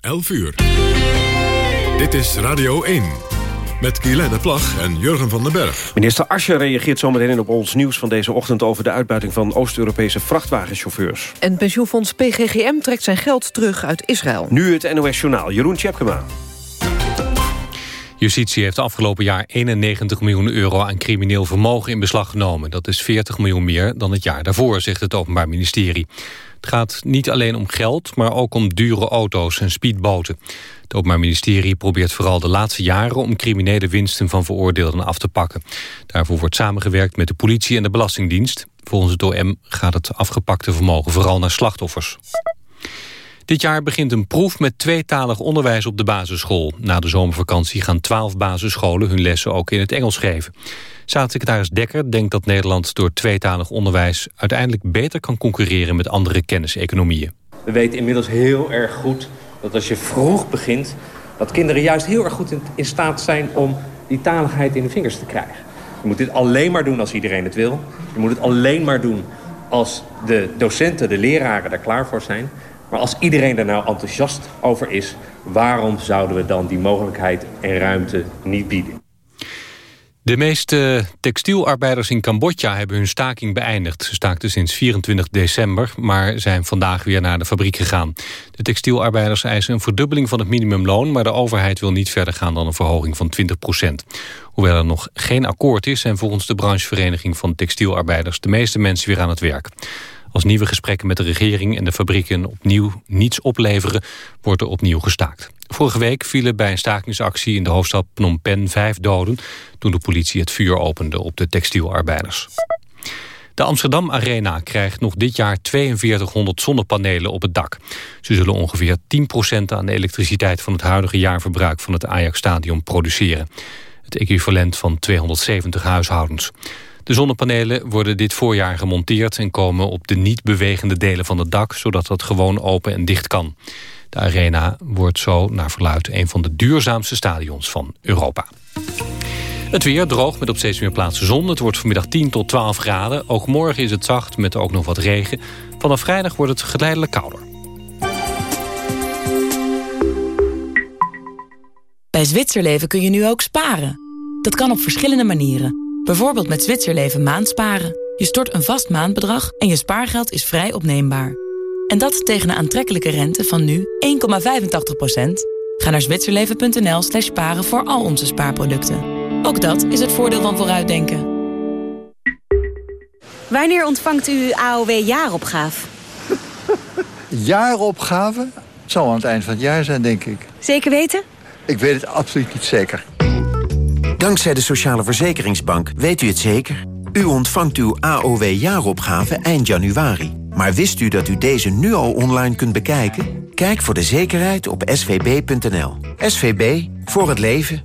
11 uur. Dit is Radio 1. Met Guylaine Plag en Jurgen van den Berg. Minister Asje reageert zometeen op ons nieuws van deze ochtend... over de uitbuiting van Oost-Europese vrachtwagenchauffeurs. En pensioenfonds PGGM trekt zijn geld terug uit Israël. Nu het NOS Journaal. Jeroen Tjepkema. Justitie heeft afgelopen jaar 91 miljoen euro aan crimineel vermogen in beslag genomen. Dat is 40 miljoen meer dan het jaar daarvoor, zegt het Openbaar Ministerie. Het gaat niet alleen om geld, maar ook om dure auto's en speedboten. Het Openbaar Ministerie probeert vooral de laatste jaren... om criminele winsten van veroordeelden af te pakken. Daarvoor wordt samengewerkt met de politie en de Belastingdienst. Volgens het OM gaat het afgepakte vermogen vooral naar slachtoffers. Dit jaar begint een proef met tweetalig onderwijs op de basisschool. Na de zomervakantie gaan twaalf basisscholen hun lessen ook in het Engels geven. Staatssecretaris Dekker denkt dat Nederland door tweetalig onderwijs... uiteindelijk beter kan concurreren met andere kenniseconomieën. We weten inmiddels heel erg goed dat als je vroeg begint... dat kinderen juist heel erg goed in, staat zijn om die taligheid in de vingers te krijgen. Je moet dit alleen maar doen als iedereen het wil. Je moet het alleen maar doen als de docenten, de leraren er klaar voor zijn. Maar als iedereen er nou enthousiast over is... waarom zouden we dan die mogelijkheid en ruimte niet bieden? De meeste textielarbeiders in Cambodja hebben hun staking beëindigd. Ze staakten sinds 24 december, maar zijn vandaag weer naar de fabriek gegaan. De textielarbeiders eisen een verdubbeling van het minimumloon... maar de overheid wil niet verder gaan dan een verhoging van 20 procent. Hoewel er nog geen akkoord is... zijn volgens de branchevereniging van textielarbeiders... de meeste mensen weer aan het werk. Als nieuwe gesprekken met de regering en de fabrieken opnieuw niets opleveren, wordt er opnieuw gestaakt. Vorige week vielen bij een stakingsactie in de hoofdstad Phnom Penh vijf doden... toen de politie het vuur opende op de textielarbeiders. De Amsterdam Arena krijgt nog dit jaar 4200 zonnepanelen op het dak. Ze zullen ongeveer 10% aan de elektriciteit van het huidige jaarverbruik van het Ajax-stadion produceren. Het equivalent van 270 huishoudens. De zonnepanelen worden dit voorjaar gemonteerd... en komen op de niet bewegende delen van het dak... zodat dat gewoon open en dicht kan. De Arena wordt zo naar verluid een van de duurzaamste stadions van Europa. Het weer droog met op steeds meer plaatsen zon. Het wordt vanmiddag 10 tot 12 graden. Ook morgen is het zacht met ook nog wat regen. Vanaf vrijdag wordt het geleidelijk kouder. Bij Zwitserleven kun je nu ook sparen. Dat kan op verschillende manieren. Bijvoorbeeld met Zwitserleven maandsparen. Je stort een vast maandbedrag en je spaargeld is vrij opneembaar. En dat tegen een aantrekkelijke rente van nu 1,85%. Ga naar zwitserleven.nl slash sparen voor al onze spaarproducten. Ook dat is het voordeel van vooruitdenken. Wanneer ontvangt u AOW-jaaropgave? Jaaropgave? Het zal aan het eind van het jaar zijn, denk ik. Zeker weten? Ik weet het absoluut niet zeker. Dankzij de Sociale Verzekeringsbank weet u het zeker. U ontvangt uw AOW-jaaropgave eind januari. Maar wist u dat u deze nu al online kunt bekijken? Kijk voor de zekerheid op svb.nl. SVB, voor het leven.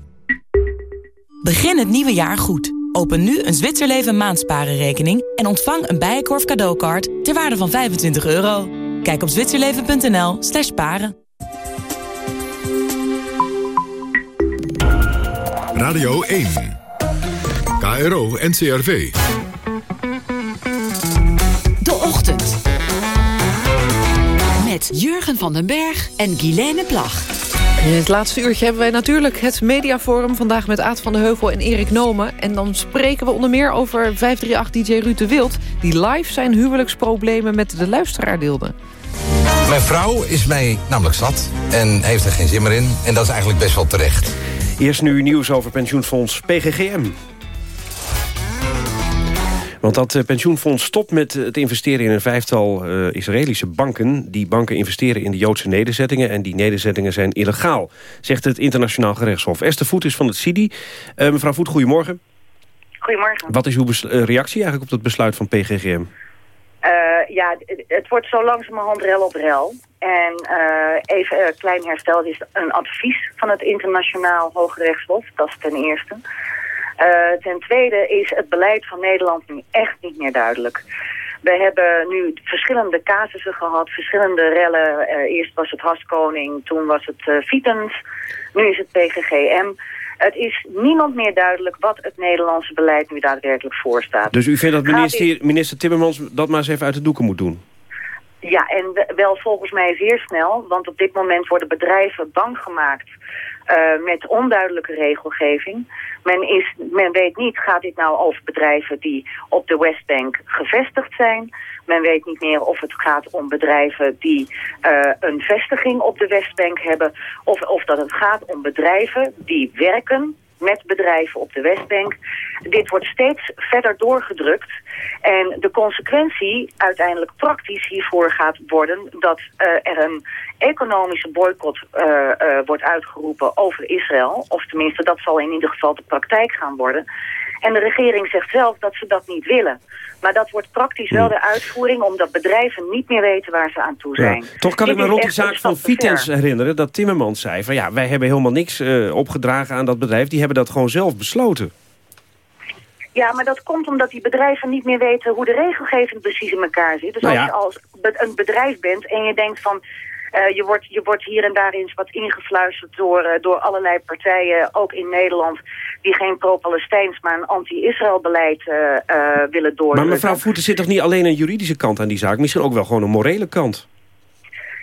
Begin het nieuwe jaar goed. Open nu een Zwitserleven maandsparenrekening... en ontvang een Bijenkorf cadeaukaart ter waarde van 25 euro. Kijk op zwitserleven.nl slash paren. Radio 1. KRO NCRV. De Ochtend. Met Jurgen van den Berg en Guilaine Plag. In het laatste uurtje hebben wij natuurlijk het Mediaforum... vandaag met Aad van de Heuvel en Erik Nomen. En dan spreken we onder meer over 538-dj Ruud de Wild... die live zijn huwelijksproblemen met de luisteraar deelde. Mijn vrouw is mij namelijk zat en heeft er geen zin meer in. En dat is eigenlijk best wel terecht. Eerst nu nieuws over pensioenfonds PGGM. Want dat eh, pensioenfonds stopt met het investeren in een vijftal uh, Israëlische banken. Die banken investeren in de Joodse nederzettingen... en die nederzettingen zijn illegaal, zegt het internationaal gerechtshof. Esther Voet is van het CIDI. Uh, mevrouw Voet, goedemorgen. Goedemorgen. Wat is uw reactie eigenlijk op dat besluit van PGGM? Ja, het wordt zo langzamerhand rel op rel. En uh, even klein herstel. Het is een advies van het internationaal Hoge Rechtshof. Dat is ten eerste. Uh, ten tweede is het beleid van Nederland nu echt niet meer duidelijk. We hebben nu verschillende casussen gehad, verschillende rellen. Eerst was het Haskoning, toen was het Vitens, nu is het PGGM. Het is niemand meer duidelijk wat het Nederlandse beleid nu daadwerkelijk voorstaat. Dus u vindt dat minister, minister Timmermans dat maar eens even uit de doeken moet doen? Ja, en we- wel volgens mij zeer snel, want op dit moment worden bedrijven bang gemaakt eh, met onduidelijke regelgeving. Men, is, men weet niet, gaat dit nou over bedrijven die op de Westbank gevestigd zijn? Men weet niet meer of het gaat om bedrijven die eh, een vestiging op de Westbank hebben... Of, of dat het gaat om bedrijven die werken met bedrijven op de Westbank. Dit wordt steeds verder doorgedrukt. En de consequentie uiteindelijk praktisch hiervoor gaat worden... dat eh, er een economische boycott eh, wordt uitgeroepen over Israël. Of tenminste, dat zal in ieder geval de praktijk gaan worden. En de regering zegt zelf dat ze dat niet willen. Maar dat wordt praktisch wel de uitvoering... omdat bedrijven niet meer weten waar ze aan toe zijn. Ja, Toch kan Dit ik me rond een zaak van. Vitens herinneren... dat Timmermans zei van ja, wij hebben helemaal niks eh, opgedragen aan dat bedrijf. Die hebben dat gewoon zelf besloten. Ja, maar dat komt omdat die bedrijven niet meer weten hoe de regelgeving precies in elkaar zit. Dus Nou ja. als je als een bedrijf bent en je denkt van... eh, je, wordt, je wordt hier en daar eens wat ingefluisterd door, eh, door allerlei partijen, ook in Nederland... die geen pro-Palestijns, maar een anti-Israël beleid eh, willen doordrukken. Maar mevrouw Voeten zit toch niet alleen een juridische kant aan die zaak? Misschien ook wel gewoon een morele kant?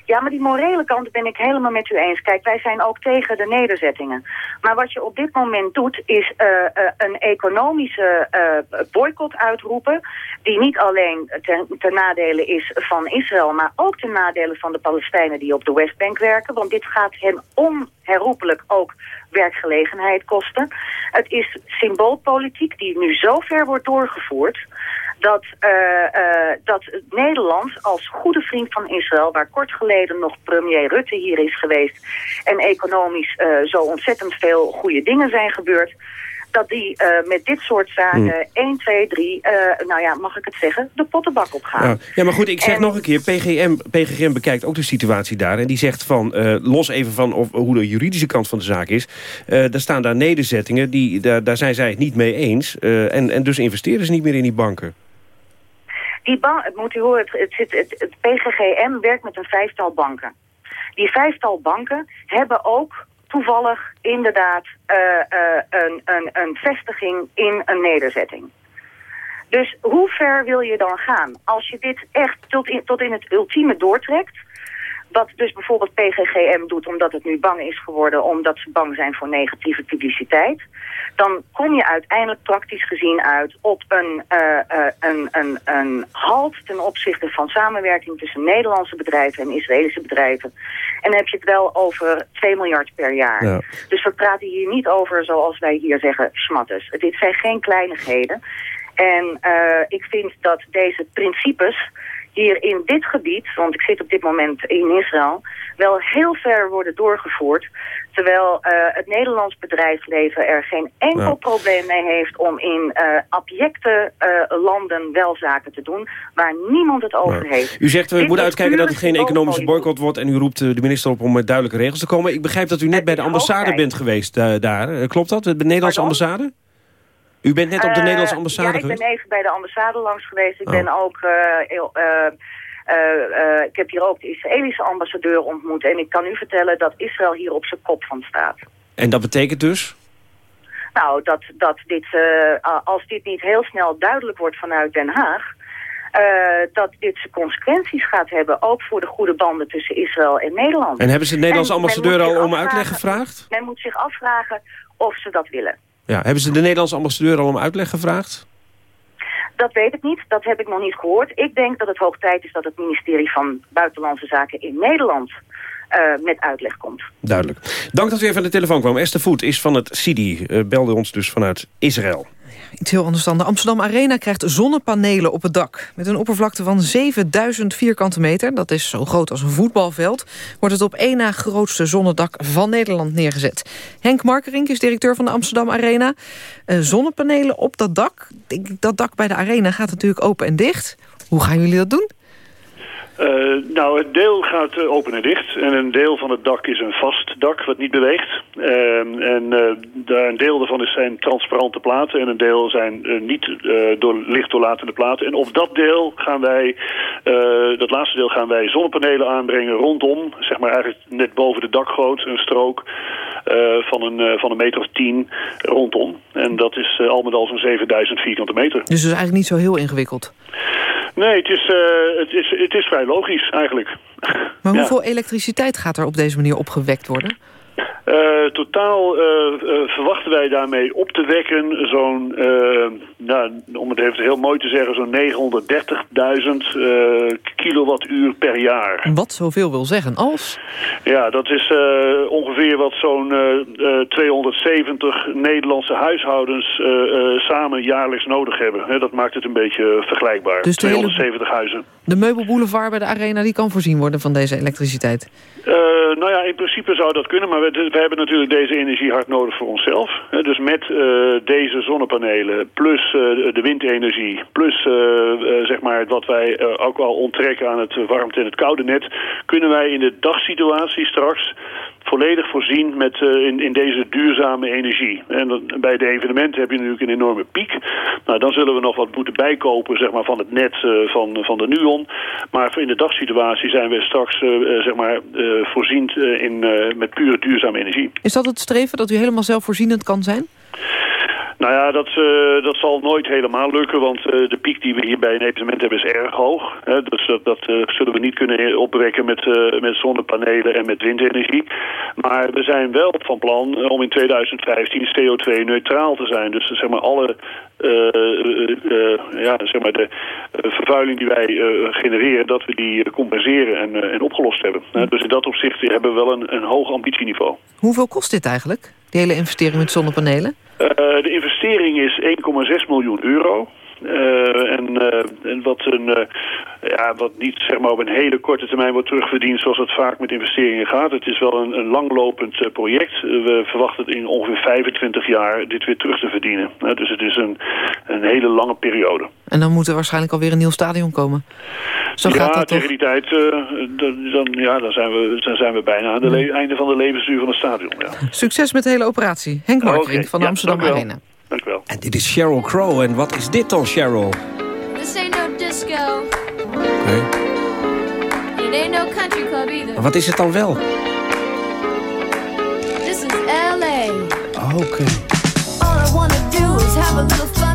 Ja, maar die morele kant ben ik helemaal met u eens. Kijk, wij zijn ook tegen de nederzettingen. Maar wat je op dit moment doet, is eh, eh, een economische eh, boycott uitroepen... die niet alleen ten, ten nadele is van Israël... maar ook ten nadele van de Palestijnen die op de Westbank werken. Want dit gaat hen onherroepelijk ook werkgelegenheid kosten. Het is symboolpolitiek die nu zo ver wordt doorgevoerd dat, eh, dat Nederland als goede vriend van Israël... waar kort geleden nog premier Rutte hier is geweest... en economisch eh, zo ontzettend veel goede dingen zijn gebeurd... dat die met dit soort zaken 1, 2, 3, eh, nou ja, mag ik het zeggen, de pottenbak op gaan. Ja, ja, maar goed, ik zeg En- nog een keer, PGM, PGM bekijkt ook de situatie daar. En die zegt van, los even van of, hoe de juridische kant van de zaak is... er staan daar nederzettingen, die, daar, daar zijn zij het niet mee eens. en, en dus investeren ze niet meer in die banken. Die ban het moet u horen, het, het, het PGGM werkt met een vijftal banken. Die vijftal banken hebben ook toevallig inderdaad eh, eh, een, een, een vestiging in een nederzetting. Dus hoe ver wil je dan gaan? Als je dit echt tot in, tot in het ultieme doortrekt... wat dus bijvoorbeeld PGGM doet omdat het nu bang is geworden... omdat ze bang zijn voor negatieve publiciteit... dan kom je uiteindelijk praktisch gezien uit op een, eh, eh, een, een, een halt... ten opzichte van samenwerking tussen Nederlandse bedrijven en Israëlische bedrijven. En dan heb je het wel over 2 miljard per jaar. Ja. Dus we praten hier niet over, zoals wij hier zeggen, schmatters. Dit zijn geen kleinigheden. En eh, ik vind dat deze principes hier in dit gebied, want ik zit op dit moment in Israël, wel heel ver worden doorgevoerd. Terwijl eh, het Nederlands bedrijfsleven er geen enkel Ja. probleem mee heeft om in eh abjecte eh, landen wel zaken te doen, waar niemand het over heeft. U zegt, we Dit moeten uitkijken dat het geen economische boycott wordt... en u roept de minister op om met duidelijke regels te komen. Ik begrijp dat u net bij de ambassade bent geweest daar. Klopt dat? De Nederlandse ambassade? U bent net op de Eh, Nederlandse ambassade Ja, ik ben even bij de ambassade langs geweest. Ik Oh. ben ook... eh, eh, ik heb hier ook de Israëlische ambassadeur ontmoet. En ik kan u vertellen dat Israël hier op zijn kop van staat. En dat betekent dus? Nou, dat, dat dit, als dit niet heel snel duidelijk wordt vanuit Den Haag... dat dit zijn consequenties gaat hebben, ook voor de goede banden tussen Israël en Nederland. En hebben ze de Nederlandse ambassadeur al om uitleg gevraagd? Men moet zich afvragen of ze dat willen. Ja, hebben ze de Nederlandse ambassadeur al om uitleg gevraagd? Dat weet ik niet, dat heb ik nog niet gehoord. Ik denk dat het hoog tijd is dat het ministerie van Buitenlandse Zaken in Nederland eh, met uitleg komt. Duidelijk. Dank dat u even aan de telefoon kwam. Esther Voet is van het CIDI, eh, belde ons dus vanuit Israël. Iets heel anders dan. De Amsterdam Arena krijgt zonnepanelen op het dak. Met een oppervlakte van 7000 vierkante meter, dat is zo groot als een voetbalveld... wordt het op één na grootste zonnedak van Nederland neergezet. Henk Markerink is directeur van de Amsterdam Arena. Eh, zonnepanelen op dat dak. Ik- Dat dak bij de Arena gaat natuurlijk open en dicht. Hoe gaan jullie dat doen? Eh, nou, het deel gaat eh, open en dicht. En een deel van het dak is een vast dak wat niet beweegt. Ehm, en eh, daar, een deel daarvan is zijn transparante platen. En een deel zijn niet door licht doorlatende platen. En op dat deel gaan wij, dat laatste deel gaan wij zonnepanelen aanbrengen rondom. Zeg maar eigenlijk net boven de dakgoot, een strook van, een, van een meter of tien rondom. En dat is al met al zo'n 7000 vierkante meter. Dus dat is eigenlijk niet zo heel ingewikkeld. Nee, het is, uh, het, is, het is vrij logisch eigenlijk. Maar hoeveel elektriciteit gaat er op deze manier opgewekt worden? Uh, totaal uh, uh, verwachten wij daarmee op te wekken zo'n, nou, om het even heel mooi te zeggen, zo'n 930.000 kilowattuur per jaar. Wat zoveel wil zeggen als? Ja, dat is ongeveer wat zo'n 270 Nederlandse huishoudens samen jaarlijks nodig hebben. dat maakt het een beetje vergelijkbaar. Dus 270 huizen. De meubelboulevard bij de Arena die kan voorzien worden van deze elektriciteit? nou ja, in principe zou dat kunnen, maar we, we hebben natuurlijk deze energie hard nodig voor onszelf. Dus met uh, deze zonnepanelen, plus uh, de windenergie, plus zeg maar wat wij ook al onttrekken aan het warmte- en het koude net, kunnen wij in de dagsituatie straks volledig voorzien met, uh, in, in deze duurzame energie. En bij de evenementen heb je natuurlijk een enorme piek. Nou, dan zullen we nog wat moeten bijkopen zeg maar, van het net uh, van, van de Nuon. Maar in de dagsituatie zijn we straks uh, zeg maar, voorzien in, met pure duurzame energie. Is dat het streven dat u helemaal zelfvoorzienend kan zijn? Nou ja, dat, uh, dat zal nooit helemaal lukken, want uh, de piek die we hier bij een evenement hebben is erg hoog. Hè? Dus dat, dat uh, zullen we niet kunnen opwekken met, met zonnepanelen en met windenergie. Maar we zijn wel van plan om in 2015 CO2-neutraal te zijn. Dus zeg maar alle ja, zeg maar de vervuiling die wij genereren, dat we die compenseren en, en opgelost hebben. dus in dat opzicht hebben we wel een, een hoog ambitieniveau. Hoeveel kost dit eigenlijk, die hele investering met zonnepanelen? de investering is 1,6 miljoen euro. Uh, en, uh, en wat, een, uh, ja, wat niet zeg maar, op een hele korte termijn wordt terugverdiend zoals het vaak met investeringen gaat. Het is wel een, een langlopend project. we verwachten in ongeveer 25 jaar dit weer terug te verdienen. dus het is een, een hele lange periode. En dan moet er waarschijnlijk alweer een nieuw stadion komen. Zo ja, gaat dat tegen die tijd dan, dan, ja, dan, zijn we, dan zijn we bijna aan het einde van de levensduur van het stadion. Ja. Succes met de hele operatie. Henk Markering okay. van de ja, Amsterdam Arena. Dank u wel. En dit is Sheryl Crow. En wat is dit dan, Sheryl? This ain't no disco. Nee. It ain't no country club either. Wat is het dan wel? This is L.A. Oké. Okay. All I wanna do is have a little fun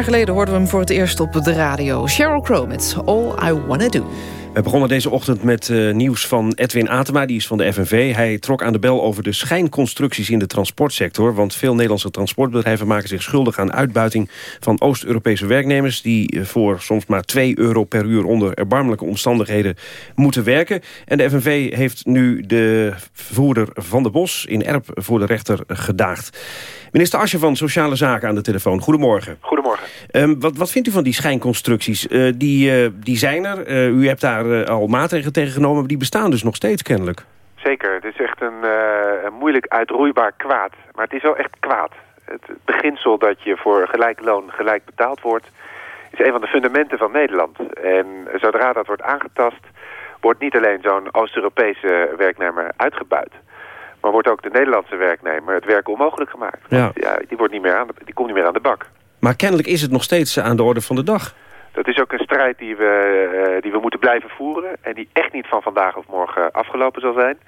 jaar geleden hoorden we hem voor het eerst op de radio. Sheryl Crow met All I Wanna Do. We begonnen deze ochtend met uh, nieuws van Edwin Atema, die is van de FNV. Hij trok aan de bel over de schijnconstructies in de transportsector. Want veel Nederlandse transportbedrijven maken zich schuldig aan uitbuiting van Oost-Europese werknemers... die uh, voor soms maar 2 euro per uur onder erbarmelijke omstandigheden moeten werken. En de FNV heeft nu de vervoerder Van der Bos in Erp voor de rechter gedaagd. Minister Asje van Sociale Zaken aan de telefoon. Goedemorgen. Goedemorgen. Um, wat, wat vindt u van die schijnconstructies? Uh, die, uh, die zijn er. Uh, u hebt daar al maatregelen tegen genomen, maar die bestaan dus nog steeds kennelijk. Zeker. Het is echt een, een moeilijk uitroeibaar kwaad. Maar het is wel echt kwaad. Het beginsel dat je voor gelijk loon gelijk betaald wordt... is een van de fundamenten van Nederland. En zodra dat wordt aangetast... wordt niet alleen zo'n Oost-Europese werknemer uitgebuit... Maar wordt ook de Nederlandse werknemer het werk onmogelijk gemaakt. Ja. ja die, wordt niet meer aan de, die komt niet meer aan de bak. Maar kennelijk is het nog steeds aan de orde van de dag. Dat is ook een strijd die we, uh, die we moeten blijven voeren. En die echt niet van vandaag of morgen afgelopen zal zijn.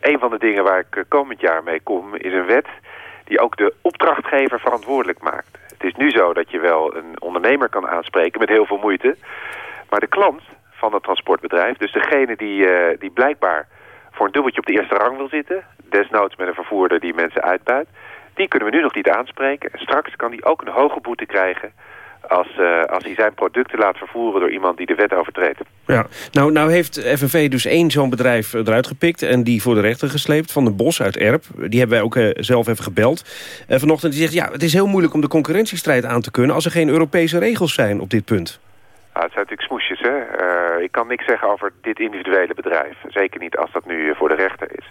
Een van de dingen waar ik komend jaar mee kom is een wet die ook de opdrachtgever verantwoordelijk maakt. Het is nu zo dat je wel een ondernemer kan aanspreken met heel veel moeite. Maar de klant van het transportbedrijf, dus degene die, die blijkbaar voor een dubbeltje op de eerste rang wil zitten... desnoods met een vervoerder die mensen uitbuit... die kunnen we nu nog niet aanspreken. En straks kan die ook een hoge boete krijgen... Als, uh, als hij zijn producten laat vervoeren door iemand die de wet overtreedt. Ja, nou, nou heeft FNV dus één zo'n bedrijf eruit gepikt... en die voor de rechter gesleept, van de Bos uit Erp. Die hebben wij ook uh, zelf even gebeld. Uh, vanochtend die zegt, ja, het is heel moeilijk om de concurrentiestrijd aan te kunnen... als er geen Europese regels zijn op dit punt. Nou, het zijn natuurlijk smoesjes, hè. Uh, ik kan niks zeggen over dit individuele bedrijf. Zeker niet als dat nu voor de rechter is.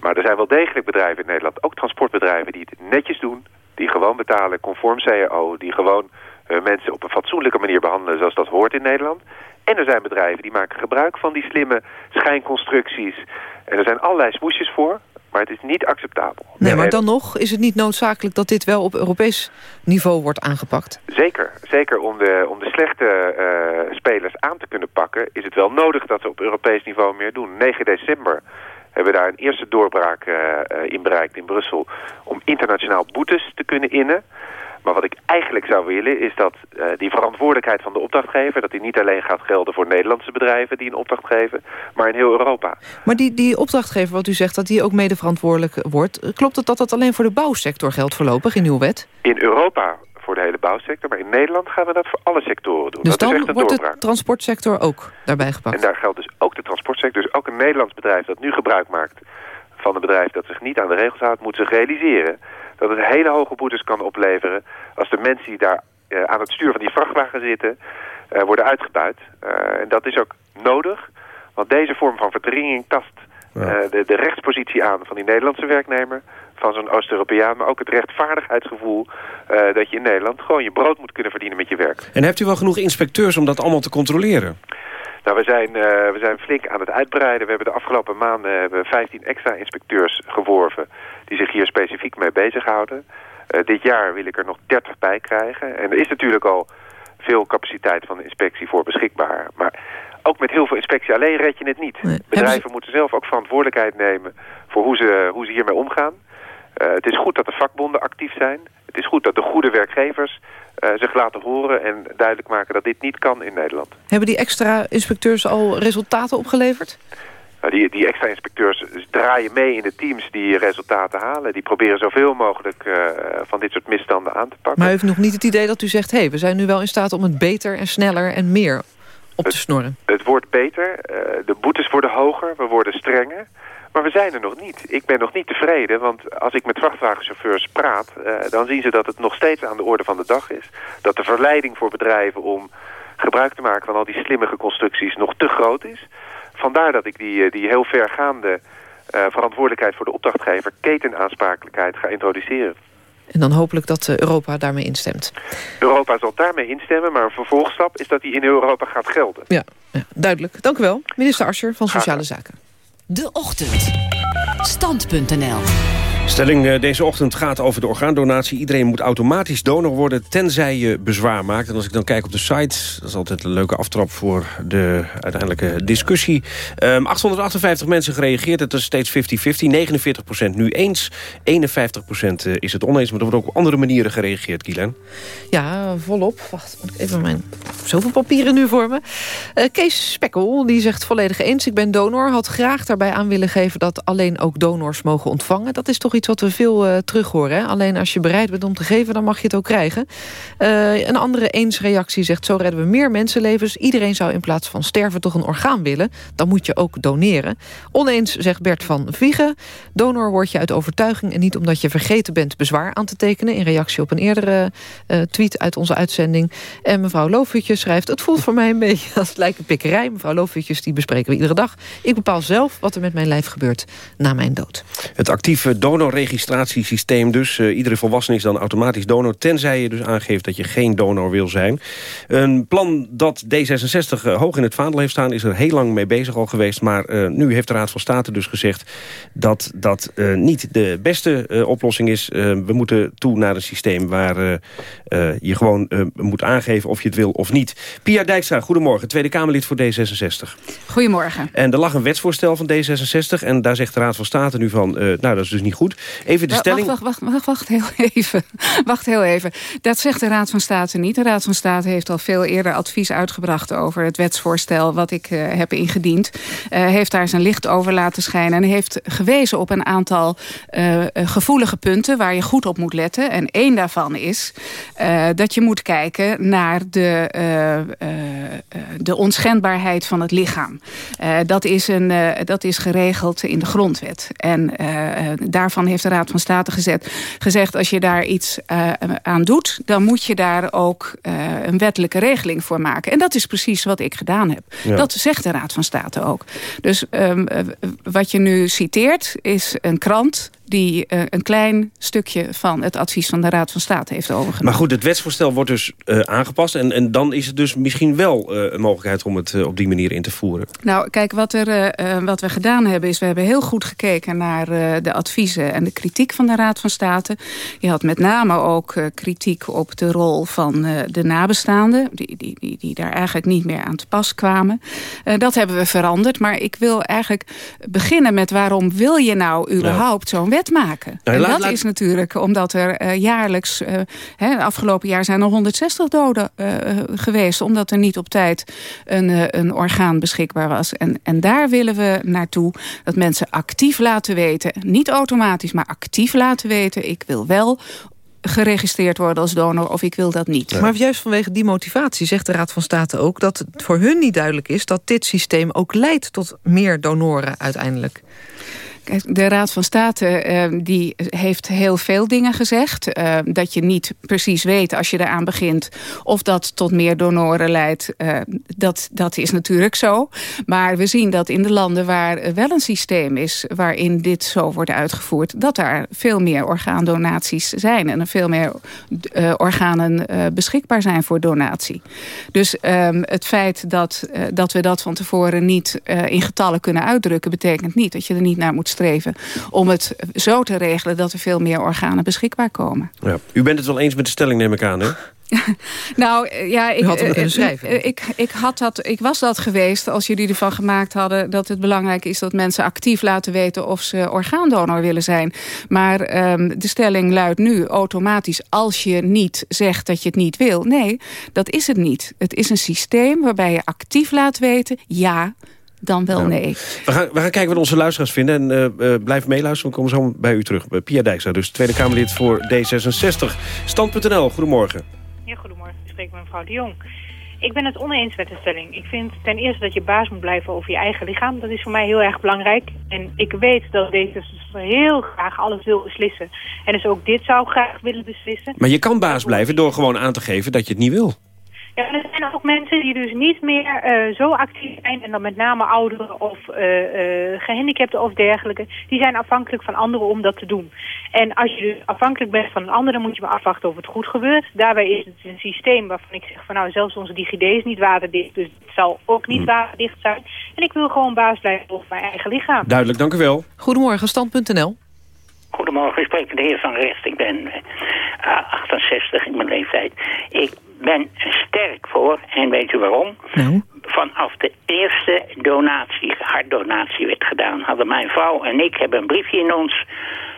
Maar er zijn wel degelijk bedrijven in Nederland, ook transportbedrijven... die het netjes doen, die gewoon betalen conform CAO... die gewoon uh, mensen op een fatsoenlijke manier behandelen zoals dat hoort in Nederland. En er zijn bedrijven die maken gebruik van die slimme schijnconstructies. En er zijn allerlei smoesjes voor. Maar het is niet acceptabel. Nee, maar dan nog is het niet noodzakelijk dat dit wel op Europees niveau wordt aangepakt. Zeker. Zeker om de, om de slechte uh, spelers aan te kunnen pakken... is het wel nodig dat we op Europees niveau meer doen. 9 december hebben daar een eerste doorbraak uh, in bereikt in Brussel... om internationaal boetes te kunnen innen... Maar wat ik eigenlijk zou willen is dat uh, die verantwoordelijkheid van de opdrachtgever... dat die niet alleen gaat gelden voor Nederlandse bedrijven die een opdracht geven... maar in heel Europa. Maar die, die opdrachtgever, wat u zegt, dat die ook mede verantwoordelijk wordt... klopt het dat dat alleen voor de bouwsector geldt voorlopig in uw wet? In Europa voor de hele bouwsector, maar in Nederland gaan we dat voor alle sectoren doen. Dus dat dan is echt een wordt doorbraak. de transportsector ook daarbij gepakt? En daar geldt dus ook de transportsector. Dus ook een Nederlands bedrijf dat nu gebruik maakt van een bedrijf dat zich niet aan de regels houdt... moet zich realiseren dat het hele hoge boetes kan opleveren... als de mensen die daar uh, aan het stuur van die vrachtwagen zitten... Uh, worden uitgebuit. Uh, en dat is ook nodig, want deze vorm van verdringing tast ja. de, de rechtspositie aan van die Nederlandse werknemer... van zo'n Oost-Europeaan, maar ook het rechtvaardigheidsgevoel... dat je in Nederland gewoon je brood moet kunnen verdienen met je werk. En hebt u wel genoeg inspecteurs om dat allemaal te controleren? Nou, we zijn, uh, we zijn flink aan het uitbreiden. We hebben de afgelopen maanden hebben 15 extra inspecteurs geworven... die zich hier specifiek mee bezighouden. Uh, dit jaar wil ik er nog 30 bij krijgen. En er is natuurlijk al veel capaciteit van de inspectie voor beschikbaar. Maar ook met heel veel inspectie alleen red je het niet. Nee. Bedrijven ze... moeten zelf ook verantwoordelijkheid nemen... voor hoe ze, hoe ze hiermee omgaan. Uh, het is goed dat de vakbonden actief zijn. Het is goed dat de goede werkgevers uh, zich laten horen en duidelijk maken dat dit niet kan in Nederland. Hebben die extra inspecteurs al resultaten opgeleverd? Nou, die, die extra inspecteurs draaien mee in de teams die resultaten halen. Die proberen zoveel mogelijk uh, van dit soort misstanden aan te pakken. Maar u heeft nog niet het idee dat u zegt... hé, hey, we zijn nu wel in staat om het beter en sneller en meer op het, te snorren. Het wordt beter, de boetes worden hoger, we worden strenger... Maar we zijn er nog niet. Ik ben nog niet tevreden, want als ik met vrachtwagenchauffeurs praat... Uh, dan zien ze dat het nog steeds aan de orde van de dag is. Dat de verleiding voor bedrijven om gebruik te maken van al die slimmige constructies nog te groot is. Vandaar dat ik die, die heel vergaande uh, verantwoordelijkheid voor de opdrachtgever... ketenaansprakelijkheid ga introduceren. En dan hopelijk dat Europa daarmee instemt. Europa zal daarmee instemmen, maar een vervolgstap is dat die in Europa gaat gelden. Ja, ja duidelijk. Dank u wel, minister Ascher van Sociale Zaken. De Ochtend. Stand.nl Stelling eh, deze ochtend gaat over de orgaandonatie. Iedereen moet automatisch donor worden, tenzij je bezwaar maakt. En als ik dan kijk op de site, dat is altijd een leuke aftrap voor de uiteindelijke discussie. Ehm 858 mensen gereageerd, het is steeds 50-50. 49% nu eens, 51% is het oneens. Maar er wordt ook op andere manieren gereageerd, Kielan. Ja, volop. Wacht, moet ik even mijn... Zoveel papieren nu voor me. Eh, Kees Spekkel, die zegt volledig eens. Ik ben donor, had graag daarbij aan willen geven... dat alleen ook donors mogen ontvangen. Dat is toch wat we veel eh, terug horen. Hè? Alleen als je bereid bent om te geven, dan mag je het ook krijgen. Eh, een andere eens-reactie zegt... zo redden we meer mensenlevens. Iedereen zou in plaats van sterven toch een orgaan willen. Dan moet je ook doneren. Oneens zegt Bert van Viegen. Donor word je uit overtuiging... en niet omdat je vergeten bent bezwaar aan te tekenen... in reactie op een eerdere eh, tweet uit onze uitzending. En mevrouw Loofhutjes schrijft... het voelt voor mij een beetje als lijkt een pikkerij. Mevrouw Loofhutjes, die bespreken we iedere dag. Ik bepaal zelf wat er met mijn lijf gebeurt na mijn dood. Het actieve donorregistratiesysteem dus. Eh, iedere volwassene is dan automatisch donor... tenzij je dus aangeeft dat je geen donor wil zijn. Een plan dat D66 eh, hoog in het vaandel heeft staan... is er heel lang mee bezig al geweest. Maar eh, nu heeft de Raad van State dus gezegd... dat dat niet de beste oplossing is. We moeten toe naar een systeem waar je gewoon moet aangeven... of je het wil of niet. Pia Dijkstra, goedemorgen. Tweede Kamerlid voor D66. Goedemorgen. En er lag een wetsvoorstel van D66... en daar zegt de Raad van State nu van... nou, dat is dus niet goed. Even de stelling... Wacht, wacht, wacht, wacht, heel even. Wacht heel even. Dat zegt de Raad van State niet. De Raad van State heeft al veel eerder advies uitgebracht... over het wetsvoorstel wat ik eh, heb ingediend. Eh, heeft daar zijn licht over laten schijnen... en heeft gewezen op een aantal eh, gevoelige punten... waar je goed op moet letten. En één daarvan is dat je moet kijken naar de, de onschendbaarheid van het lichaam. Dat, is een, dat is geregeld in de grondwet. En daarvan heeft de Raad van State gezet, gezegd... als je daar iets eh, aan doet, dan moet je daar ook eh, een wettelijke regeling voor maken. En dat is precies wat ik gedaan heb. Ja. Dat zegt de Raad van State ook. Dus ehm, eh, wat je nu citeert is een krant die eh, een klein stukje van het advies van de Raad van State heeft overgenomen. Maar goed, het wetsvoorstel wordt dus eh, aangepast... En, en dan is het dus misschien wel eh, een mogelijkheid om het op die manier in te voeren. Nou, kijk, wat, er, wat we gedaan hebben is... we hebben heel goed gekeken naar de adviezen en de kritiek van de Raad van State. Je had met name ook kritiek op de rol van de nabestaanden... Die, die, die, die daar eigenlijk niet meer aan te pas kwamen. Dat hebben we veranderd, maar ik wil eigenlijk beginnen met... waarom wil je nou überhaupt zo'n wet maken? Nou, en laat- dat laat- is natuurlijk omdat er eh, jaarlijks... eh, hè, afgelopen jaar zijn er 160 doden eh, eh, geweest... omdat er niet op tijd een, eh, een orgaan beschikbaar was. En, en daar willen we naartoe dat mensen actief laten weten... niet automatisch, maar actief laten weten... ik wil wel geregistreerd worden als donor of ik wil dat niet. Maar juist vanwege die motivatie zegt de Raad van State ook... dat het voor hun niet duidelijk is dat dit systeem ook leidt... tot meer donoren uiteindelijk. De Raad van State eh, die heeft heel veel dingen gezegd. Eh, dat je niet precies weet als je eraan begint... of dat tot meer donoren leidt. Eh, dat, dat is natuurlijk zo. Maar we zien dat in de landen waar wel een systeem is... waarin dit zo wordt uitgevoerd... dat daar veel meer orgaandonaties zijn... en er veel meer eh, organen eh, beschikbaar zijn voor donatie. Dus ehm, het feit dat, eh, dat we dat van tevoren niet in getallen kunnen uitdrukken... betekent niet dat je er niet naar moet streven... om het zo te regelen dat er veel meer organen beschikbaar komen. Ja. U bent het wel eens met de stelling, neem ik aan, hè? Nou, ja, ik, U had hem eh, eh, schrijven. eh, ik, ik, had dat, ik was dat geweest als jullie ervan gemaakt hadden... dat het belangrijk is dat mensen actief laten weten... of ze orgaandonor willen zijn. Maar ehm, de stelling luidt nu automatisch... als je niet zegt dat je het niet wil. Nee, dat is het niet. Het is een systeem waarbij je actief laat weten... ja, dan wel nee. We gaan, we gaan kijken wat onze luisteraars vinden. En eh, eh, blijf meeluisteren, we komen zo bij u terug. Pia Dijkstra, dus Tweede Kamerlid voor D66. Stand.nl, goedemorgen. Ja, goedemorgen. Ik spreek met mevrouw de Jong. Ik ben het oneens met de stelling. Ik vind ten eerste dat je baas moet blijven over je eigen lichaam. Dat is voor mij heel erg belangrijk. En ik weet dat deze heel graag alles wil beslissen. En dus ook dit zou graag willen beslissen. Maar je kan baas blijven door gewoon aan te geven dat je het niet wil. Ja, en er zijn ook mensen die dus niet meer eh, zo actief zijn... en dan met name ouderen of eh, eh, gehandicapten of dergelijke... die zijn afhankelijk van anderen om dat te doen. En als je dus afhankelijk bent van een ander... dan moet je maar afwachten of het goed gebeurt. Daarbij is het een systeem waarvan ik zeg... van nou, zelfs onze DigiD is niet waterdicht... dus het zal ook niet waterdicht zijn. En ik wil gewoon baas blijven over mijn eigen lichaam. Duidelijk, dank u wel. Goedemorgen, stand.nl. Goedemorgen, ik spreek met de heer Van Rest. Ik ben eh, 68 in mijn leeftijd. Ik ben sterk voor, en weet u waarom? Nou? Vanaf de eerste donatie, hartdonatie werd gedaan... hadden mijn vrouw en ik hebben een briefje in ons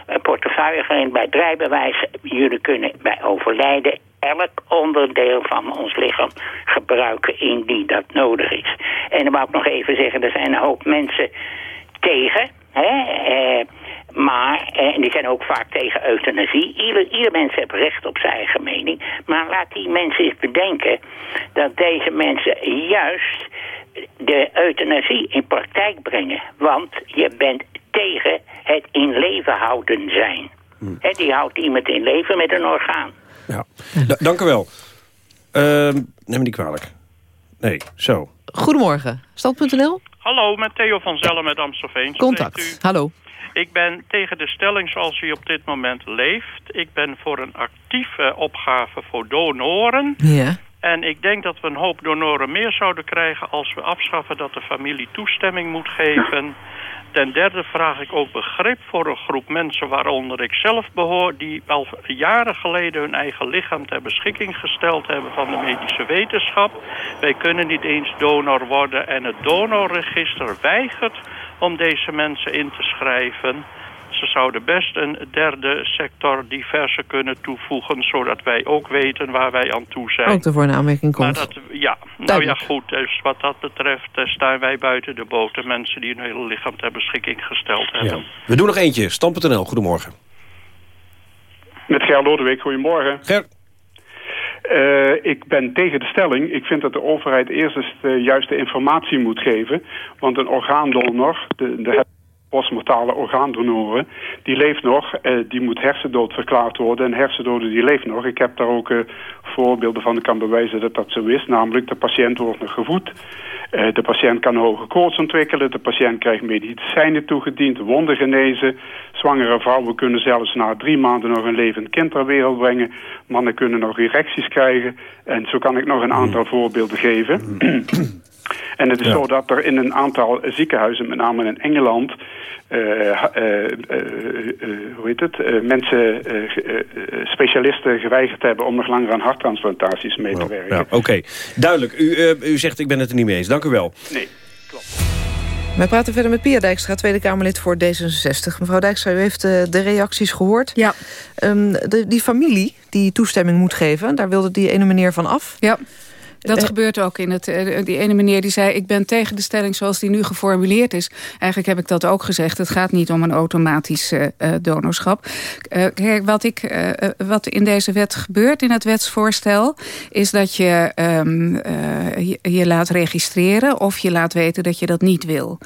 eh, portefeuille gegeven bij het rijbewijs. Jullie kunnen bij overlijden elk onderdeel van ons lichaam gebruiken indien dat nodig is. En dan wou ik nog even zeggen, er zijn een hoop mensen tegen... Hè, eh, maar, eh, en die zijn ook vaak tegen euthanasie. Ieder, ieder mens heeft recht op zijn eigen mening. Maar laat die mensen eens bedenken dat deze mensen juist de euthanasie in praktijk brengen. Want je bent tegen het in leven houden zijn. Hè, die houdt iemand in leven met een orgaan. Ja. Da- dank u wel. Ehm, neem me niet kwalijk. Nee, zo. Goedemorgen. Stand.nl? Hallo, met Theo van Zellen met Amstelveen. Contact. Hallo. Ik ben tegen de stelling zoals die op dit moment leeft. Ik ben voor een actieve opgave voor donoren. Ja. En ik denk dat we een hoop donoren meer zouden krijgen... als we afschaffen dat de familie toestemming moet geven. Ten derde vraag ik ook begrip voor een groep mensen... waaronder ik zelf behoor... die al jaren geleden hun eigen lichaam ter beschikking gesteld hebben... van de medische wetenschap. Wij kunnen niet eens donor worden... en het donorregister weigert om deze mensen in te schrijven... Ze zouden best een derde sector diverse kunnen toevoegen... zodat wij ook weten waar wij aan toe zijn. Ook ervoor een aanmerking komt. Maar dat, ja, nou ja, goed. Dus wat dat betreft eh, staan wij buiten de boot. De mensen die hun hele lichaam ter beschikking gesteld hebben. We doen nog eentje. Stam.nl, goedemorgen. Met Ger Lodewijk, goedemorgen. Ger. Eh, ik ben tegen de stelling. Ik vind dat de overheid eerst eens de juiste informatie moet geven. Want een orgaandonor, de, de postmortale orgaandonoren, die leeft nog. eh, die moet hersendood verklaard worden. En hersendoden die leeft nog. Ik heb daar ook eh, voorbeelden van. Ik kan bewijzen dat dat zo is. Namelijk, de patiënt wordt nog gevoed. Eh, de patiënt kan hoge koorts ontwikkelen. De patiënt krijgt medicijnen toegediend. Wonden genezen. Zwangere vrouwen kunnen zelfs na drie maanden nog een levend kind ter wereld brengen. Mannen kunnen nog erecties krijgen. En zo kan ik nog een aantal voorbeelden geven. En het is zo dat er in een aantal ziekenhuizen, met name in Engeland, eh, eh, eh, hoe heet het, eh, mensen, specialisten geweigerd hebben om nog langer aan harttransplantaties mee te werken. Ja, Oké, duidelijk. U, eh, u zegt ik ben het er niet mee eens. Dank u wel. Nee. Wij praten verder met Pia Dijkstra, Tweede Kamerlid voor D66. Mevrouw Dijkstra, u heeft de reacties gehoord. Ja. de, die familie die toestemming moet geven, daar wilde die ene meneer van af. Ja. Dat Eh, gebeurt ook in het. eh, Die ene meneer die zei: Ik ben tegen de stelling zoals die nu geformuleerd is. Eigenlijk heb ik dat ook gezegd. Het gaat niet om een automatisch eh, donorschap. Kijk, wat, ik, wat in deze wet gebeurt, in het wetsvoorstel, is dat je ehm, eh, je, je laat registreren of je laat weten dat je dat niet wil.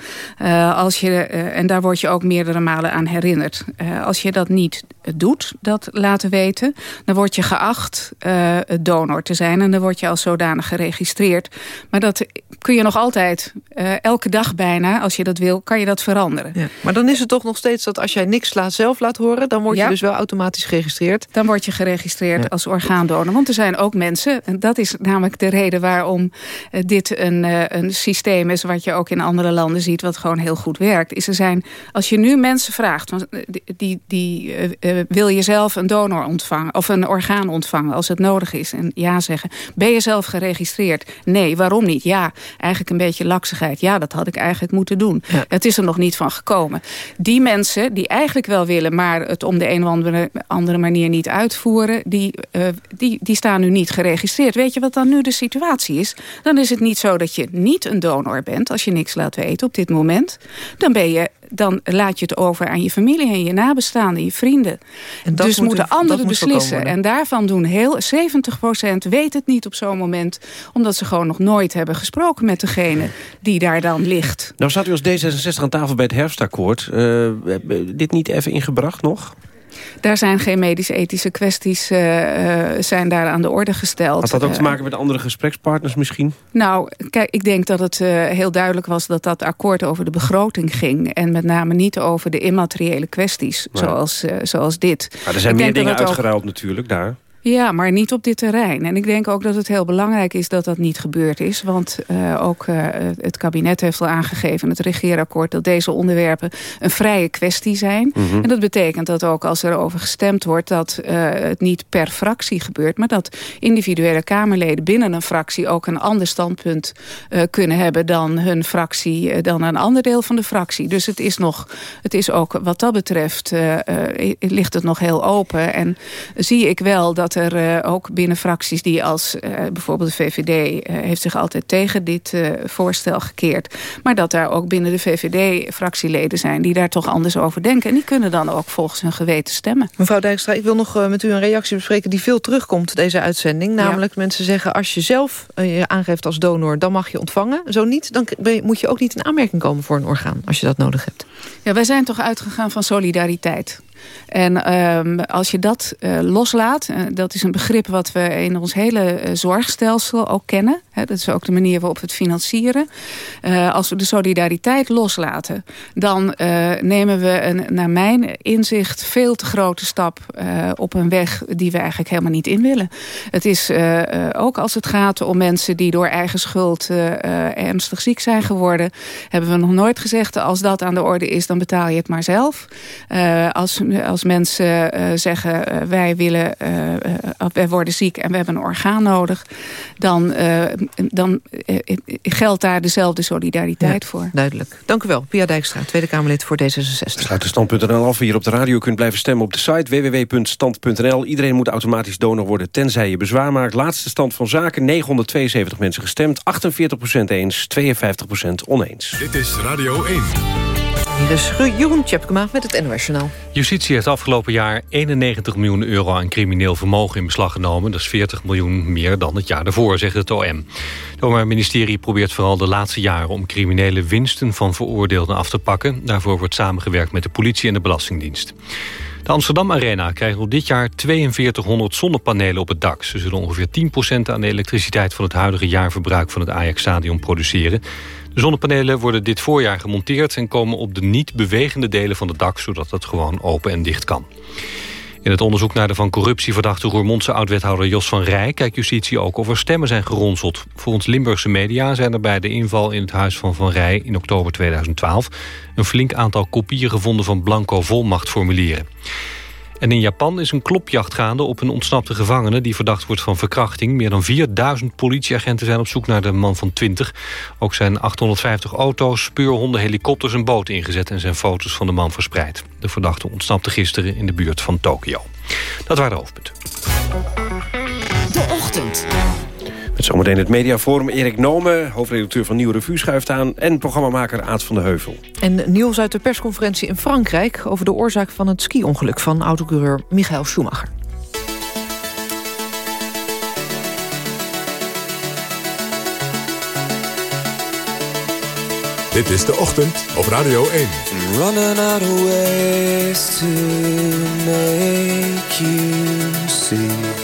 Als je, en daar word je ook meerdere malen aan herinnerd. Als je dat niet doet, dat laten weten, dan word je geacht eh, donor te zijn en dan word je als zodanig geregistreerd. Maar dat kun je nog altijd, eh, elke dag bijna, als je dat wil, kan je dat veranderen. Ja. Maar dan is het toch nog steeds dat als jij niks laat, zelf laat horen... dan word je Ja. dus wel automatisch geregistreerd. Dan word je geregistreerd als orgaandonor. Want er zijn ook mensen, en dat is namelijk de reden waarom eh, dit een, een systeem is... wat je ook in andere landen ziet, wat gewoon heel goed werkt. Is er zijn, als je nu mensen vraagt, want, die, die, wil je zelf een donor ontvangen... of een orgaan ontvangen als het nodig is, en ja zeggen... ben je zelf geregistreerd? Nee, waarom niet? Ja, eigenlijk een beetje laksigheid. Ja, dat had ik eigenlijk moeten doen. Het is er nog niet van gekomen. Die mensen die eigenlijk wel willen... maar het om de een of andere, andere manier niet uitvoeren... Die, eh, die, die staan nu niet geregistreerd. Weet je wat dan nu de situatie is? Dan is het niet zo dat je niet een donor bent... als je niks laat weten op dit moment. Dan, ben je, dan laat je het over aan je familie en je nabestaanden, je vrienden. Dus moet moeten er- anderen moet beslissen. En daarvan doen heel 70% weet het niet op zo'n moment... omdat ze gewoon nog nooit hebben gesproken met degene die daar dan ligt. Nou staat u als D66 aan tafel bij het herfstakkoord. Eh, hebben we dit niet even ingebracht nog? Daar zijn geen medisch-ethische kwesties eh, eh, zijn daar aan de orde gesteld. Had dat ook te Eh, maken met andere gesprekspartners misschien? Nou, kijk, ik denk dat het heel duidelijk was dat dat akkoord over de begroting ging. En met name niet over de immateriële kwesties, zoals, zoals dit. Maar er zijn Ik meer dingen ook- uitgeruild natuurlijk daar. Ja, maar niet op dit terrein. En ik denk ook dat het heel belangrijk is dat dat niet gebeurd is. Want uh, ook uh, het kabinet heeft al aangegeven, het regeerakkoord... dat deze onderwerpen een vrije kwestie zijn. Mm -hmm. En dat betekent dat ook als er over gestemd wordt... dat uh, het niet per fractie gebeurt... maar dat individuele Kamerleden binnen een fractie... ook een ander standpunt kunnen hebben dan hun fractie... dan een ander deel van de fractie. Dus het is, nog, het is ook wat dat betreft... ligt het nog heel open. En zie ik wel dat er uh, ook binnen fracties die als uh, bijvoorbeeld de VVD... Uh, heeft zich altijd tegen dit voorstel gekeerd. Maar dat daar ook binnen de VVD fractieleden zijn... die daar toch anders over denken. En die kunnen dan ook volgens hun geweten stemmen. Mevrouw Dijkstra, ik wil nog met u een reactie bespreken... die veel terugkomt, deze uitzending. Namelijk ja. mensen zeggen, als je zelf je aangeeft als donor... dan mag je ontvangen. Zo niet, dan moet je ook niet in aanmerking komen voor een orgaan... als je dat nodig hebt. Ja, wij zijn toch uitgegaan van solidariteit. En um, als je dat uh, loslaat, uh, dat is een begrip wat we in ons hele uh, zorgstelsel ook kennen. Dat is ook de manier waarop we het financieren. als we de solidariteit loslaten, dan nemen we een, naar mijn inzicht veel te grote stap op een weg die we eigenlijk helemaal niet in willen. Het is ook als het gaat om mensen die door eigen schuld ernstig ziek zijn geworden, hebben we nog nooit gezegd als dat aan de orde is, dan betaal je het maar zelf. als als mensen uh, zeggen uh, wij willen, uh, wij worden ziek en we hebben een orgaan nodig, dan, dan geldt daar dezelfde solidariteit ja, voor. Duidelijk. Dank u wel. Pia Dijkstra, Tweede Kamerlid voor D66. Sluit de stand.nl af. Hier op de radio kunt blijven stemmen op de site www.stand.nl. Iedereen moet automatisch donor worden tenzij je bezwaar maakt. Laatste stand van zaken, 972 mensen gestemd, 48% eens, 52% oneens. Dit is Radio 1. Hier is Jeroen Tjepkema met het NOS Journaal. Justitie heeft afgelopen jaar 91 miljoen euro aan crimineel vermogen in beslag genomen. Dat is 40 miljoen meer dan het jaar daarvoor, zegt het OM. Het Ministerie probeert vooral de laatste jaren... om criminele winsten van veroordeelden af te pakken. Daarvoor wordt samengewerkt met de politie en de Belastingdienst. De Amsterdam Arena krijgt nog dit jaar 4200 zonnepanelen op het dak. Ze zullen ongeveer 10% aan de elektriciteit van het huidige jaarverbruik van het Ajax-stadion produceren. De zonnepanelen worden dit voorjaar gemonteerd... en komen op de niet bewegende delen van het dak... zodat het gewoon open en dicht kan. In het onderzoek naar de van corruptie verdachte Roermondse oud-wethouder Jos van Rij... kijkt justitie ook of er stemmen zijn geronseld. Volgens Limburgse media zijn er bij de inval in het huis van Van Rij... in oktober 2012 een flink aantal kopieën gevonden van blanco volmachtformulieren. En in Japan is een klopjacht gaande op een ontsnapte gevangene... die verdacht wordt van verkrachting. Meer dan 4000 politieagenten zijn op zoek naar de man van 20. Ook zijn 850 auto's, speurhonden, helikopters en boten ingezet... en zijn foto's van de man verspreid. De verdachte ontsnapte gisteren in de buurt van Tokio. Dat waren de hoofdpunten. De Ochtend. Met zometeen het mediaforum Erik Nome, hoofdredacteur van Nieuwe Revue schuift aan... en programmamaker Aad van de Heuvel. En nieuws uit de persconferentie in Frankrijk... over de oorzaak van het ski-ongeluk van autocoureur Michael Schumacher. Dit is De Ochtend op Radio 1. Running out of ways to make you see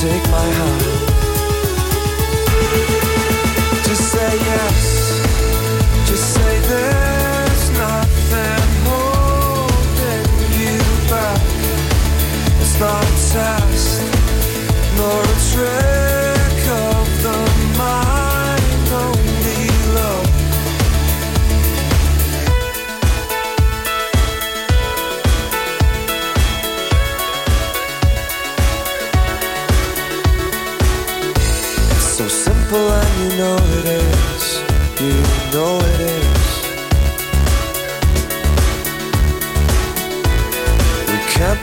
Take my hand. Just say yes. Just say there's nothing holding you back. It's not a test, nor a trick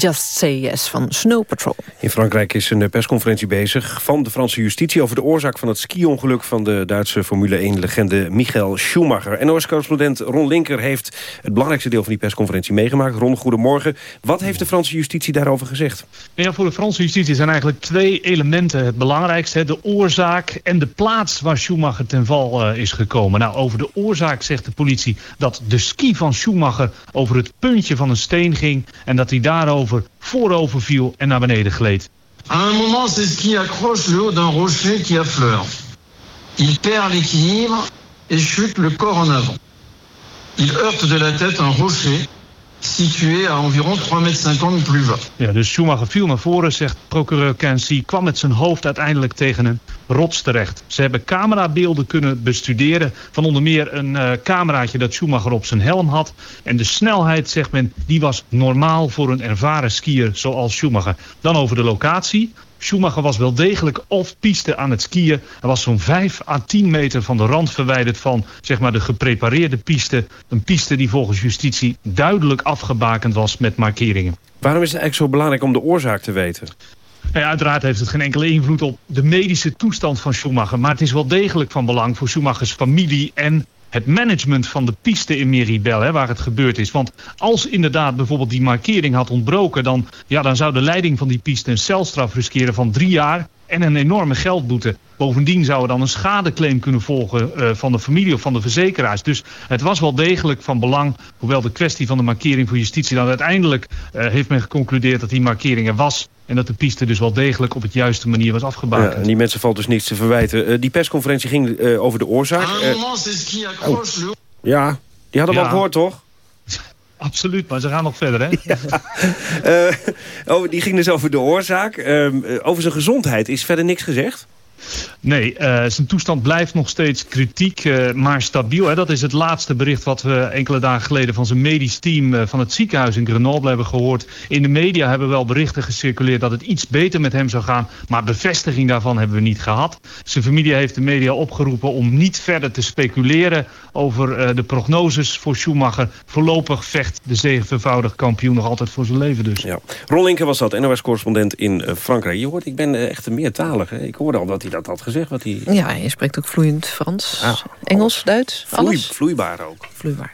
Just Say Yes van Snow Patrol. In Frankrijk is een persconferentie bezig van de Franse justitie... over de oorzaak van het ski-ongeluk van de Duitse Formule 1-legende Michael Schumacher. NOS-correspondent Ron Linker heeft het belangrijkste deel van die persconferentie meegemaakt. Ron, goedemorgen. Wat heeft de Franse justitie daarover gezegd? Ja, voor de Franse justitie zijn eigenlijk twee elementen het belangrijkste. hè. De oorzaak en de plaats waar Schumacher ten val eh, is gekomen. Nou, over de oorzaak zegt de politie dat de ski van Schumacher over het puntje van een steen ging... en dat hij daarover gleed. À un moment, ses skis accrochent le haut d'un rocher qui affleure. Il perd l'équilibre et chute le corps en avant. Il heurte de la tête un rocher situé à environ 3,50 mètres plus bas. Ja, dus Schumacher viel naar voren, zegt procureur Kensi, kwam met zijn hoofd uiteindelijk tegen een rots terecht. Ze hebben camerabeelden kunnen bestuderen van onder meer een eh, cameraatje dat Schumacher op zijn helm had. En de snelheid, zegt men, die was normaal voor een ervaren skier zoals Schumacher. Dan over de locatie. Schumacher was wel degelijk off-piste aan het skiën. Hij was zo'n 5 à 10 meter van de rand verwijderd van zeg maar, de geprepareerde piste. Een piste die volgens justitie duidelijk afgebakend was met markeringen. Waarom is het eigenlijk zo belangrijk om de oorzaak te weten? Ja, uiteraard heeft het geen enkele invloed op de medische toestand van Schumacher. Maar het is wel degelijk van belang voor Schumachers familie en het management van de piste in Meribel, hè, waar het gebeurd is. Want als inderdaad bijvoorbeeld die markering had ontbroken... Dan, ja, dan zou de leiding van die piste een celstraf riskeren van drie jaar... en een enorme geldboete. Bovendien zou er dan een schadeclaim kunnen volgen eh, van de familie of van de verzekeraars. Dus het was wel degelijk van belang, hoewel de kwestie van de markering voor justitie dan uiteindelijk eh, heeft men geconcludeerd dat die markering er was. En dat de piste dus wel degelijk op het juiste manier was Ja, afgebakend. en die mensen valt dus niets te verwijten. Eh, die persconferentie ging eh, over de oorzaak. Haut... ja, die hadden we Ja. al gehoord, toch? Absoluut, maar ze gaan nog verder, hè? Eh, oh, die ging dus over de oorzaak. Ehm, eh, over zijn gezondheid is verder niks gezegd? Nee, eh, zijn toestand blijft nog steeds kritiek, eh, maar stabiel. Hè. Dat is het laatste bericht wat we enkele dagen geleden van zijn medisch team eh, van het ziekenhuis in Grenoble hebben gehoord. In de media hebben wel berichten gecirculeerd dat het iets beter met hem zou gaan, maar bevestiging daarvan hebben we niet gehad. Zijn familie heeft de media opgeroepen om niet verder te speculeren over de prognoses voor Schumacher. Voorlopig vecht de zevenvoudig kampioen nog altijd voor zijn leven dus. Ja. Ron Linker was dat, NOS-correspondent in Frankrijk. Je hoort, ik ben echt een meertalig. Ik hoorde al dat hij dat had gezegd. Wat hij... Ja, je spreekt ook vloeiend Frans, Ah. Engels, Duits, Vloei- alles. vloeibaar ook. Vloeibaar.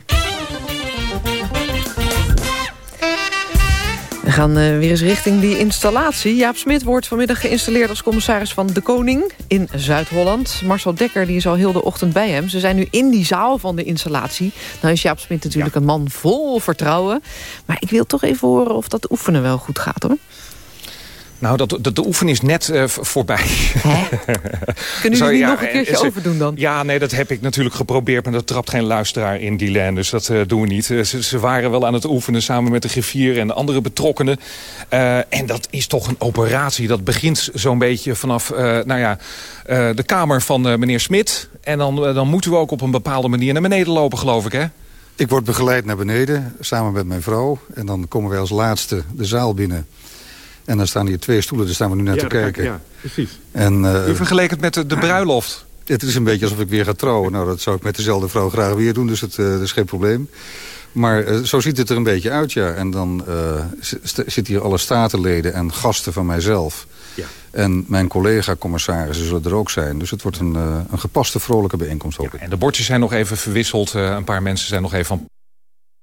We gaan eh, weer eens richting die installatie. Jaap Smit wordt vanmiddag geïnstalleerd als commissaris van De Koning in Zuid-Holland. Marcel Dekker die is al heel de ochtend bij hem. Ze zijn nu in die zaal van de installatie. Nou is Jaap Smit natuurlijk een man vol vertrouwen. Maar ik wil toch even horen of dat oefenen wel goed gaat hoor. Nou, dat, dat, de oefening is net eh, voorbij. Kunnen jullie ja, nog een en keertje ze- overdoen dan? Ja, nee, dat heb ik natuurlijk geprobeerd... maar dat trapt geen luisteraar in die lijn, dus dat eh, doen we niet. Eh, ze, ze waren wel aan het oefenen samen met de griffier en de andere betrokkenen. Eh, en dat is toch een operatie. Dat begint zo'n beetje vanaf eh, nou ja, eh, de kamer van eh, meneer Smit. En dan, dan moeten we ook op een bepaalde manier naar beneden lopen, geloof ik, hè? Ik word begeleid naar beneden, samen met mijn vrouw. En dan komen wij als laatste de zaal binnen. En dan staan hier twee stoelen, daar staan we nu naar Ja, te kijken. ja, precies. En, eh, U vergeleek het met de, de bruiloft. Het is een beetje alsof ik weer ga trouwen. Nou, dat zou ik met dezelfde vrouw graag weer doen, dus het, eh, dat is geen probleem. Maar eh, zo ziet het er een beetje uit, ja. En dan eh, zitten hier alle statenleden en gasten van mijzelf. Ja. En mijn collega-commissarissen zullen er ook zijn. Dus het wordt een, eh, een gepaste, vrolijke bijeenkomst, hoop ik. En de bordjes zijn nog even verwisseld. eh, een paar mensen zijn nog even van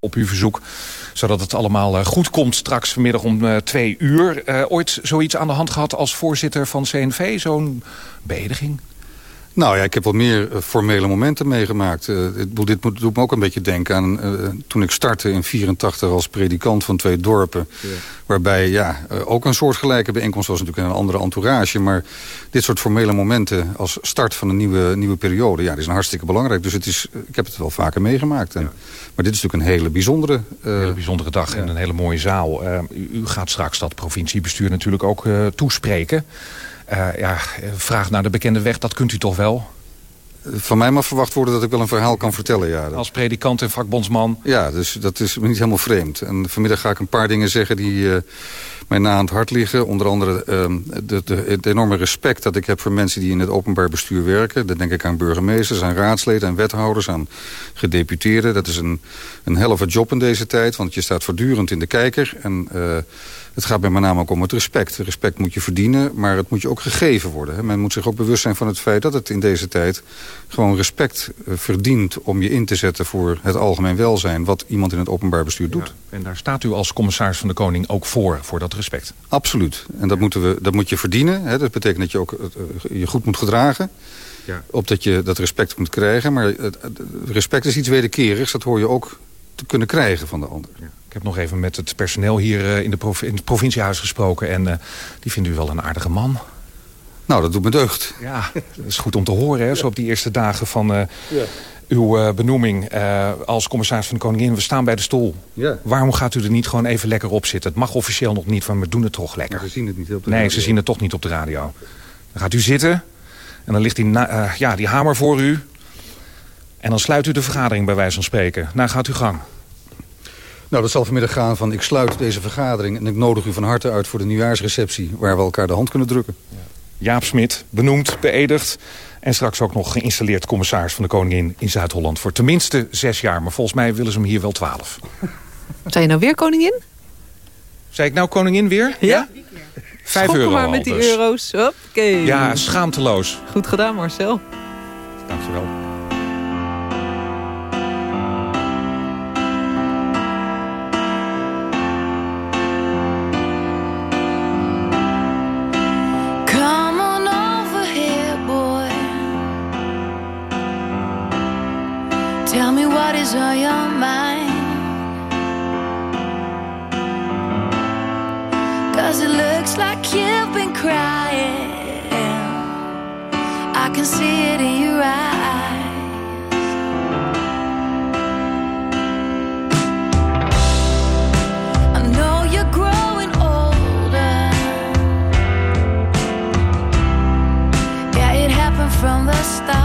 op uw verzoek. Zodat het allemaal eh, goed komt straks vanmiddag om eh, twee uur. Eh, ooit zoiets aan de hand gehad als voorzitter van CNV? Zo'n beëdiging? Nou ja, ik heb wel meer eh, formele momenten meegemaakt. Eh, dit moet, doet me ook een beetje denken aan eh, toen ik startte in 84 als predikant van twee dorpen. Waarbij ja, ook een soortgelijke bijeenkomst was natuurlijk een andere entourage. Maar dit soort formele momenten als start van een nieuwe, nieuwe periode, ja, die zijn hartstikke belangrijk. Dus het is, ik heb het wel vaker meegemaakt. En, Maar dit is natuurlijk een hele bijzondere... Een hele bijzondere dag en een hele mooie zaal. U, u gaat straks dat provinciebestuur natuurlijk ook toespreken. Eh, ja, vraag naar de bekende weg, dat kunt u toch wel? Van mij mag verwacht worden dat ik wel een verhaal kan vertellen, ja. Als predikant en vakbondsman? Ja, dus dat is me niet helemaal vreemd. En vanmiddag ga ik een paar dingen zeggen die eh, mij na aan het hart liggen. Onder andere ehm, de, de, het enorme respect dat ik heb voor mensen die in het openbaar bestuur werken. Dan denk ik aan burgemeesters, aan raadsleden, aan wethouders, aan gedeputeerden. Dat is een, een helft job in deze tijd, want je staat voortdurend in de kijker. En eh, het gaat bij met name ook om het respect. Respect moet je verdienen, maar het moet je ook gegeven worden. Men moet zich ook bewust zijn van het feit dat het in deze tijd gewoon respect eh, verdient om je in te zetten voor het algemeen welzijn, wat iemand in het openbaar bestuur doet. En daar staat u als commissaris van de Koning ook voor, voor dat respect. Absoluut. En dat, moeten we, dat moet je verdienen. Hè. Dat betekent dat je ook eh, je goed moet gedragen. Ja. Opdat je dat respect moet krijgen. Maar respect is iets wederkerigs. Dat hoor je ook te kunnen krijgen van de ander. Ik heb nog even met het personeel hier eh, in, de in het provinciehuis gesproken. En eh, die vinden u wel een aardige man. Nou, dat doet me deugd. Ja, dat is goed om te horen. Hè? Zo op die eerste dagen van eh, uw benoeming als commissaris van de Koningin. We staan bij de stoel. Ja. Waarom gaat u er niet gewoon even lekker op zitten? Het mag officieel nog niet, maar we doen het toch lekker. ze zien het niet op de Nee, radio. ze zien het toch niet op de radio. Dan gaat u zitten en dan ligt die, ja, die hamer voor u. En dan sluit u de vergadering bij wijze van spreken. Nou, gaat u gang. Nou, dat zal vanmiddag gaan van ik sluit deze vergadering... en ik nodig u van harte uit voor de nieuwjaarsreceptie... waar we elkaar de hand kunnen drukken. Jaap Smit, benoemd, beëdigd... en straks ook nog geïnstalleerd commissaris van de Koningin in Zuid-Holland... voor tenminste zes jaar, maar volgens mij willen ze hem hier wel twaalf. Zijn je nou weer koningin? Zei ik nou koningin weer? Ja? Vijf Schok euro maar al met die dus. euro's. Hoppakee. Ja, schaamteloos. Goed gedaan, Marcel. Dankjewel. Is on your mind. Cause it looks like you've been crying. I can see it in your eyes. I know you're growing older. Yeah, it happened from the start.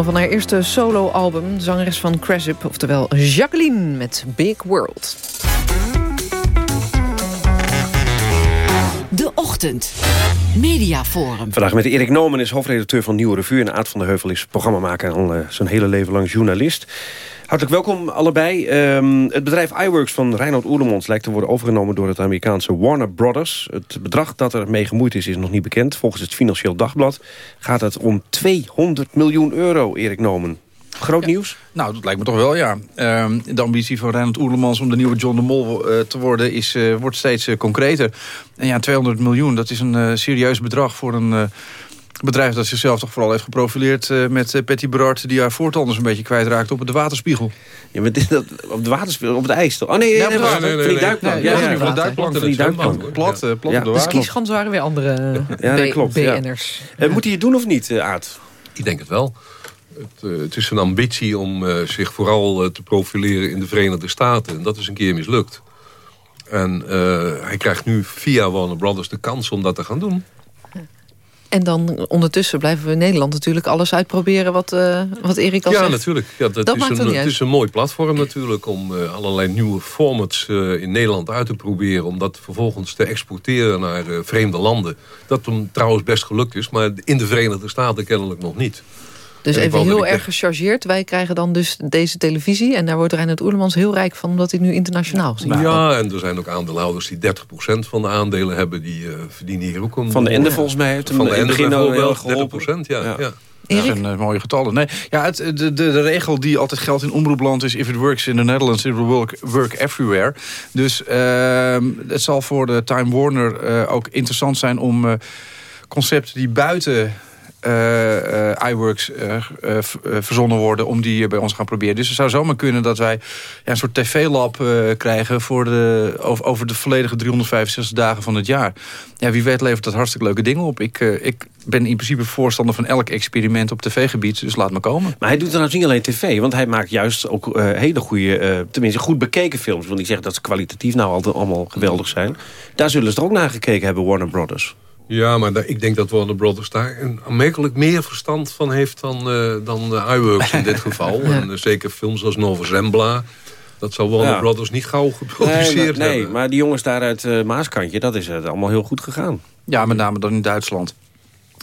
Single van haar eerste soloalbum. Zangeres van Crasip, oftewel Jacqueline met Big World. De Ochtend. Mediaforum. Vandaag met Erik Nomen is hoofdredacteur van Nieuwe Revue... en Aad van der Heuvel is programmamaker en al eh, zijn hele leven lang journalist. Hartelijk welkom allebei. Ehm, het bedrijf iWorks van Reinhard Oerlemons lijkt te worden overgenomen door het Amerikaanse Warner Brothers. Het bedrag dat er mee gemoeid is, is nog niet bekend. Volgens het Financieel Dagblad gaat het om 200 miljoen euro, Erik Nomen. Groot nieuws? Nou, dat lijkt me toch wel, ja. Ehm, de ambitie van Reinhard Oerlemans om de nieuwe John de Mol eh, te worden... Is, eh, wordt steeds eh, concreter. En ja, 200 miljoen, dat is een serieus bedrag voor een... bedrijf dat zichzelf toch vooral heeft geprofileerd eh, met eh, Patty die haar voortanders een beetje kwijtraakt op de waterspiegel. Ja, maar dit, dat, op de waterspiegel, op het ijs toch? Oh nee, Ja, nee, die duikplank. Nee, ja, van de duikplank. Van die duikplank. Plat, eh, plat Ja. op de De water. skischans waren weer andere Ja, dat B- klopt. ja. BN'ers. Eh, moet hij het doen of niet, eh, Aad? Ik denk het wel. Het, eh, het is een ambitie om eh, zich vooral te profileren in de Verenigde Staten. En dat is een keer mislukt. En eh, hij krijgt nu via Warner Brothers de kans om dat te gaan doen. En dan ondertussen blijven we in Nederland natuurlijk alles uitproberen... wat, eh, wat Erik al ja, zegt. natuurlijk. Ja, dat Dat is maakt een, het uit. is een mooi platform natuurlijk om eh, allerlei nieuwe formats eh, in Nederland uit te proberen. Om dat vervolgens te exporteren naar vreemde landen. Dat hem trouwens best gelukt is, maar in de Verenigde Staten kennelijk nog niet. Dus En even heel erg gechargeerd. Wij krijgen dan dus deze televisie. En daar wordt Reinhard Oerlemans heel rijk van... omdat hij nu internationaal gezien wordt. Ja, en er zijn ook aandeelhouders die 30% van de aandelen hebben. Die eh, verdienen hier ook een... Van de Ende volgens mij heeft hem Van de Ende geholpen. 30%, ja. ja. Ja, dat zijn eh, mooie getallen. Nee, ja, het, de, de, de regel die altijd geldt in omroepland is... if it works in the Netherlands, it will work, work everywhere. Dus ehm, het zal voor de Time Warner eh, ook interessant zijn om eh, concepten die buiten... eh, eh, iWorks eh, verzonnen worden om die bij ons gaan proberen. Dus het zou zomaar kunnen dat wij ja, een soort tv-lab krijgen voor de, over, de volledige 365 dagen van het jaar. Ja, wie weet levert dat hartstikke leuke dingen op. Ik, ik ben in principe voorstander van elk experiment op tv-gebied, dus laat me komen. Maar hij doet trouwens niet alleen tv, want hij maakt juist ook hele goede, tenminste goed bekeken films. Want ik zeg dat ze kwalitatief nou altijd allemaal geweldig zijn. Daar zullen ze er ook naar gekeken hebben, Warner Brothers. Ja, maar daar- ik denk dat Warner Brothers daar een aanmerkelijk meer verstand van heeft dan, eh, dan iWorks in dit geval. En eh, zeker films als Nova Zembla. Dat zal Warner Ja. Brothers niet gauw Nee, geproduceerd maar, nee, hebben. maar die jongens daar uit eh, Maaskantje, dat is eh, allemaal heel goed gegaan. Ja, met name dan in Duitsland.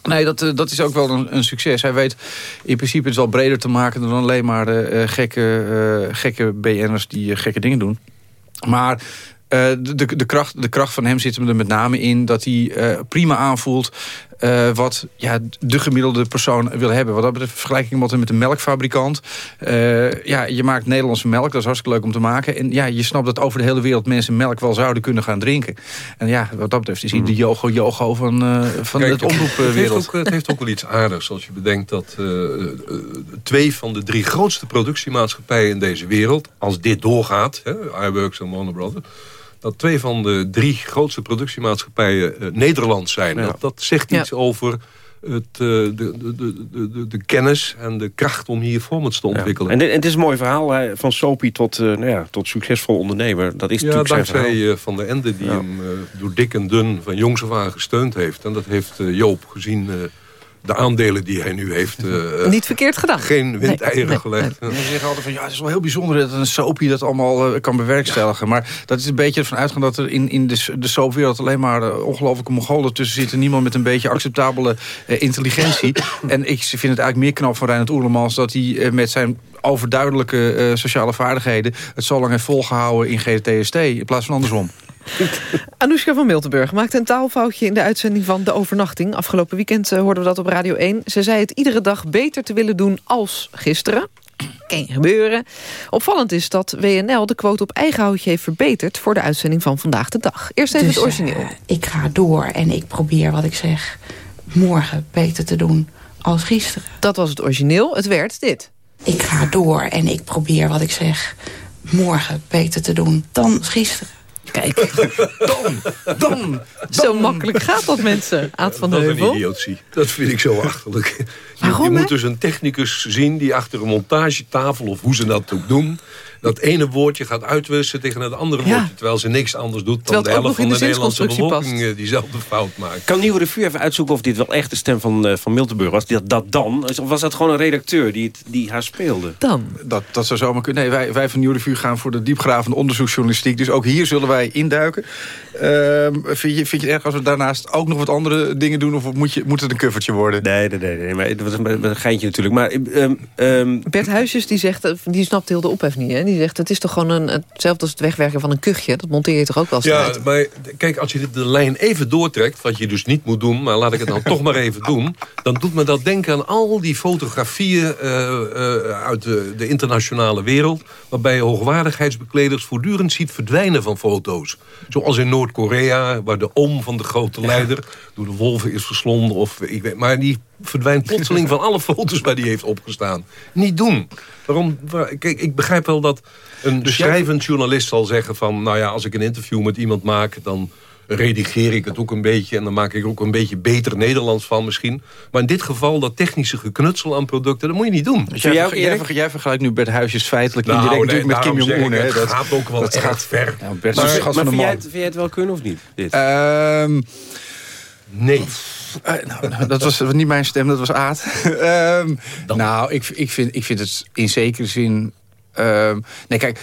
Nee, dat, dat is ook wel een, een succes. Hij weet in principe het wel breder te maken... dan alleen maar gekke, eh, gekke BN'ers die gekke dingen doen. Maar eh, de, de, kracht, de kracht van hem zit hem er met name in... dat hij eh, prima aanvoelt eh, wat ja, de gemiddelde persoon wil hebben. Wat dat betreft vergelijking met een- melkfabrikant. Ja, je maakt Nederlandse melk, dat is hartstikke leuk om te maken. En ja, je snapt dat over de hele wereld mensen melk wel zouden kunnen gaan drinken. En ja, wat dat betreft is hij de yogo-yogo van, eh, van Kijk, het het, heeft omroepwereld. ook, het heeft ook wel iets aardigs als je bedenkt dat twee van de drie grootste productiemaatschappijen in deze wereld, als dit doorgaat, hè, iWorks en Warner Brothers, dat twee van de drie grootste productiemaatschappijen eh, Nederlands zijn. Dat, dat zegt iets over het, eh, de, de, de, de, de kennis en de kracht om hier formats te ontwikkelen. En, het is een mooi verhaal, hè, van Soapy tot, eh, nou ja, tot succesvol ondernemer. Dat is Ja, natuurlijk zijn dankzij verhaal. Van der Ende die hem door dik en dun van jongs af aan gesteund heeft. En dat heeft Joop gezien eh, de aandelen die hij nu heeft. eh, Niet verkeerd gedaan. Geen windeieren Nee, nee, gelegd. Ze zeggen altijd van ja, het is wel heel bijzonder dat een soapie dat allemaal eh, kan bewerkstelligen. Maar dat is een beetje ervan uitgaan dat er in, in de, de soapwereld alleen maar eh, ongelooflijke mongolen tussen zitten. Niemand met een beetje acceptabele intelligentie. en ik vind het eigenlijk meer knap van Reinhard Oerlemans dat hij met zijn overduidelijke eh, sociale vaardigheden het zo lang heeft volgehouden in GTST in plaats van andersom. Anoushka van Miltenburg maakte een taalfoutje in de uitzending van De Overnachting. Afgelopen weekend eh, hoorden we dat op Radio 1. Ze zei het iedere dag beter te willen doen als gisteren. Kan gebeuren. Opvallend is dat WNL de quote op eigen houtje heeft verbeterd... voor de uitzending van Vandaag de Dag. Eerst even Dus, het origineel. eh, ik ga door en ik probeer wat ik zeg morgen beter te doen als gisteren. Dat was het origineel. Het werd dit. Ik ga door en ik probeer wat ik zeg morgen beter te doen dan gisteren. Kijk. dan, dan, Zo makkelijk gaat dat, mensen. Aad van de een Heuvel. idiotie. Dat vind ik zo achterlijk. Je, Waarom, je moet dus een technicus zien die achter een montagetafel... of hoe ze dat ook doen... dat ene woordje gaat uitwisselen tegen het andere Ja. woordje... terwijl ze niks anders doet dan de helft van in de, de Nederlandse zinsconstructie bevolking... eh, diezelfde fout maakt. Kan Nieuwe Revue even uitzoeken of dit wel echt de stem van, eh, van Miltenburg was? Dat, dat dan? Of was dat gewoon een redacteur die, het, die haar speelde? Dan? Dat, dat zou zomaar kunnen. Nee, wij, wij van Nieuw Revue gaan voor de diepgravende onderzoeksjournalistiek. Dus ook hier zullen wij induiken. Ehm, vind, je, vind je het erg als we daarnaast ook nog wat andere dingen doen... of moet, je, moet het een covertje worden? Nee, nee, nee. nee maar het was een, een geintje natuurlijk. Maar, ehm, ehm, Bert Huisjes die zegt, die snapt heel de ophef niet. Hè? Die zegt, het is toch gewoon een, hetzelfde als het wegwerken van een kuchje. Dat monteer je toch ook wel eens Ja, uit? maar kijk, als je de lijn even doortrekt... wat je dus niet moet doen, maar laat ik het dan toch maar even doen... dan doet me dat denken aan al die fotografieën eh, eh, uit de, de internationale wereld... waarbij je hoogwaardigheidsbekleders voortdurend ziet verdwijnen van foto's. Zoals in Noord-Korea, waar de oom van de grote leider... door de wolven is verslonden. Of, ik weet, maar die verdwijnt plotseling van alle foto's waar die heeft opgestaan. Niet doen. Waarom? waar- Kijk, ik begrijp wel dat een schrijvend journalist zal zeggen van... nou ja, als ik een interview met iemand maak... dan redigeer ik het ook een beetje... en dan maak ik er ook een beetje beter Nederlands van misschien. Maar in dit geval, dat technische geknutsel aan producten... dat moet je niet doen. Dus jij, jij, jij, verge- jij vergelijkt nu Bert Huisjes feitelijk Nou, indirect nee, met Kim Jong-un. hè. het gaat ook wel erg ver. Ja, Bert maar is een schat maar van vind, jij man. het, vind jij het wel kunnen of niet? Dit? Ehm, nee. Eh, nou, nou, dat was niet mijn stem, dat was Aad. Ehm, nou, ik, ik, vind, ik vind het in zekere zin... ehm, nee, kijk...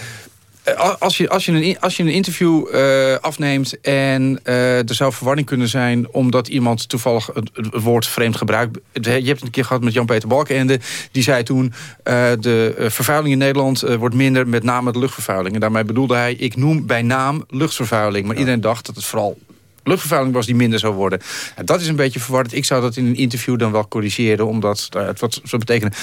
eh, Als je, als, je een, als je een interview eh, afneemt en er zou verwarring kunnen zijn... omdat iemand toevallig het, het woord vreemd gebruikt... Je hebt het een keer gehad met Jan-Peter Balkenende. Die zei toen, de vervuiling in Nederland wordt minder... met name de luchtvervuiling. En daarmee bedoelde hij, ik noem bij naam luchtvervuiling. Maar iedereen dacht dat het vooral luchtvervuiling was die minder zou worden. Ja, dat is een beetje verwarrend. Ik zou dat in een interview dan wel corrigeren, omdat uh, het wat zou betekenen.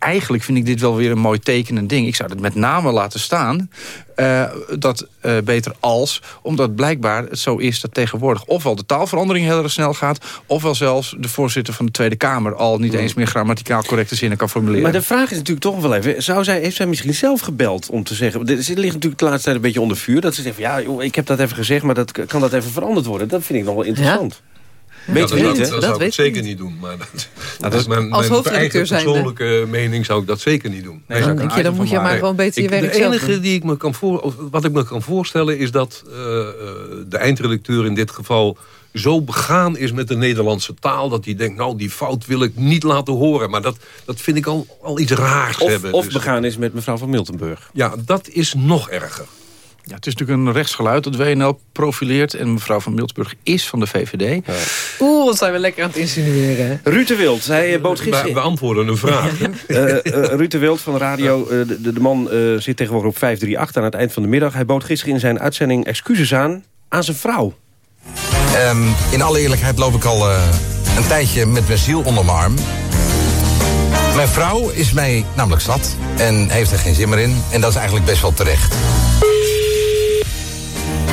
Eigenlijk vind ik dit wel weer een mooi tekenend ding. Ik zou het met name laten staan, uh, dat uh, beter als, omdat blijkbaar het zo is dat tegenwoordig ofwel de taalverandering heel erg snel gaat, ofwel zelfs de voorzitter van de Tweede Kamer al niet eens meer grammaticaal correcte zinnen kan formuleren. Maar de vraag is natuurlijk toch wel even, zou zij, heeft zij misschien zelf gebeld om te zeggen, dit ligt natuurlijk de laatste tijd een beetje onder vuur, dat ze zegt van ja, joh, ik heb dat even gezegd, maar dat, kan dat even veranderd worden? Dat vind ik nog wel interessant. Ja? Weet ja, dat, niet, dat, dat zou ik het zeker niet doen. Maar dat, nou, dat is mijn, Als mijn eigen zijn persoonlijke mening zou ik dat zeker niet doen. Nee, dan denk je, dan moet je maar gewoon beter je werk De enige die ik me kan voor, wat ik me kan voorstellen is dat uh, de eindredacteur in dit geval zo begaan is met de Nederlandse taal... dat hij denkt, nou, die fout wil ik niet laten horen. Maar dat, dat vind ik al, al iets raars of, hebben. Of dus. begaan is met mevrouw van Miltenburg. Ja, dat is nog erger. Ja, het is natuurlijk een rechtsgeluid dat WNL profileert. En mevrouw van Miltenburg is van de VVD. Ja. Oeh, wat zijn we lekker aan het insinueren. Ruud de Wild, hij bood gisteren... We beantwoorden een vraag. uh, uh, Ruud de Wild van de radio, uh, de, de, man zit tegenwoordig op 538 aan het eind van de middag. Hij bood gisteren in zijn uitzending excuses aan aan zijn vrouw. Um, in alle eerlijkheid loop ik al uh, een tijdje met mijn ziel onder mijn arm. Mijn vrouw is mij namelijk zat en heeft er geen zin meer in. En dat is eigenlijk best wel terecht.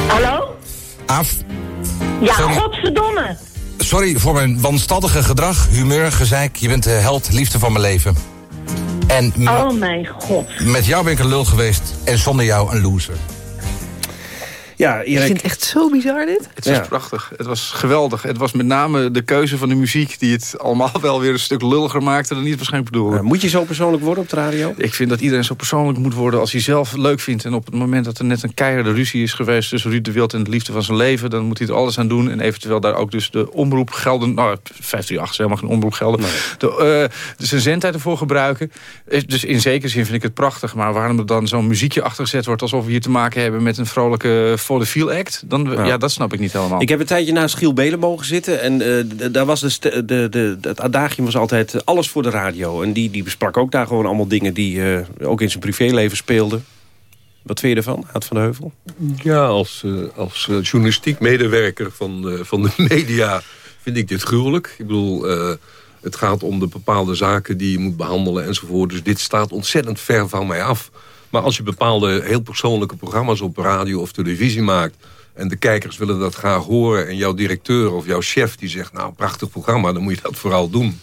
Hallo? Af. Ja, Sorry. godverdomme. Sorry voor mijn wanstallige gedrag, humeur, gezeik. Je bent de held, liefde van mijn leven. En oh mijn god. Met jou ben ik een lul geweest en zonder jou een loser. Ja, Erik... Ik vind het echt zo bizar dit. Het was ja. prachtig. Het was geweldig. Het was met name de keuze van de muziek... die het allemaal wel weer een stuk lulliger maakte dan niet waarschijnlijk bedoelde. Ja, moet je zo persoonlijk worden op de radio? Ik vind dat iedereen zo persoonlijk moet worden als hij zelf leuk vindt. En op het moment dat er net een keiharde ruzie is geweest... tussen Ruud de Wild en de liefde van zijn leven... dan moet hij er alles aan doen. En eventueel daar ook dus de omroep gelden... Nou, 538 is helemaal geen omroep gelden. Nee. De, uh, dus zijn zendtijd ervoor gebruiken. Dus in zekere zin vind ik het prachtig. Maar waarom er dan zo'n muziekje achtergezet wordt... alsof we hier te maken hebben met een vrolijke for the feel act... Dan, ja. ja. dat snap ik niet helemaal. Ik heb een tijdje naast Giel Belen mogen zitten. En uh, daar was de, de, de, het adagium was altijd alles voor de radio. En die, die besprak ook daar gewoon allemaal dingen... die uh, ook in zijn privéleven speelden. Wat vind je ervan, Aad van de Heuvel? Ja, als, als journalistiek medewerker van de, van de media... vind ik dit gruwelijk. Ik bedoel... het gaat om de bepaalde zaken die je moet behandelen enzovoort. Dus dit staat ontzettend ver van mij af. Maar als je bepaalde heel persoonlijke programma's op radio of televisie maakt... en de kijkers willen dat graag horen... en jouw directeur of jouw chef die zegt... nou, prachtig programma, dan moet je dat vooral doen...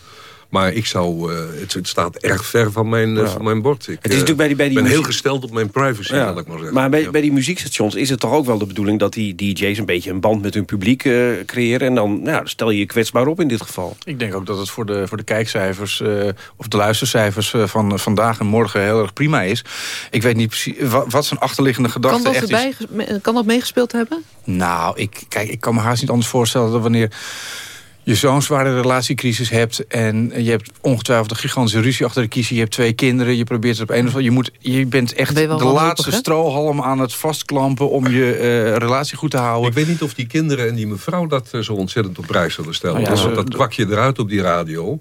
Maar ik zou, uh, het, het, staat erg ver van mijn, ja. van mijn bord. Ik het is natuurlijk bij die, bij die ben muziek... heel gesteld op mijn privacy, ja. ik maar zeggen. Maar bij, ja. bij die muziekstations is het toch ook wel de bedoeling... dat die DJ's een beetje een band met hun publiek uh, creëren... en dan nou, stel je je kwetsbaar op in dit geval. Ik denk ook dat het voor de, voor de kijkcijfers... of de luistercijfers van vandaag en morgen heel erg prima is. Ik weet niet precies wat, wat zijn achterliggende gedachte kan dat echt erbij, is. Kan dat meegespeeld hebben? Nou, ik, kijk, ik kan me haast niet anders voorstellen... dat wanneer je zo'n zware relatiecrisis hebt... en je hebt ongetwijfeld een gigantische ruzie achter de kiezen... je hebt twee kinderen, je probeert het op een of andere... Je, moet, je bent echt Ben je wel de laatste strohalm aan het vastklampen... om je eh, relatie goed te houden. Ik weet niet of die kinderen en die mevrouw dat eh, zo ontzettend op prijs zullen stellen. Nou ja, Want ze- dat kwak je eruit op die radio.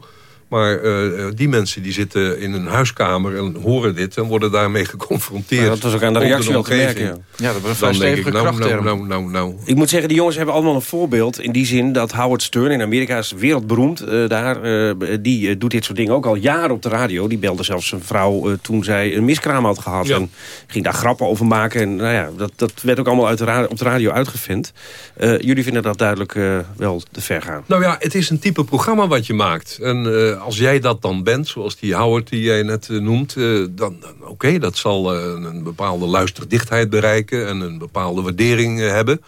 Maar eh, die mensen die zitten in een huiskamer en horen dit... en worden daarmee geconfronteerd. Ja, dat was ook aan de reactie al te merken, ja. dat was een denk ik, stevige nou, nou, nou, nou, nou. Ik moet zeggen, die jongens hebben allemaal een voorbeeld. In die zin dat Howard Stern in Amerika is wereldberoemd. eh, daar, eh, die eh, doet dit soort dingen ook al jaren op de radio. Die belde zelfs zijn vrouw eh, toen zij een miskraam had gehad. En ging daar grappen over maken. En nou ja, dat, dat werd ook allemaal uit de op de radio uitgevent. Eh, jullie vinden dat duidelijk eh, wel te ver gaan. Nou ja, het is een type programma wat je maakt. En eh, als jij dat dan bent, zoals die Howard die jij net eh, noemt... eh, dan, dan oké, dat zal eh, een bepaalde luisterdichtheid bereiken... en een bepaalde waardering hebben.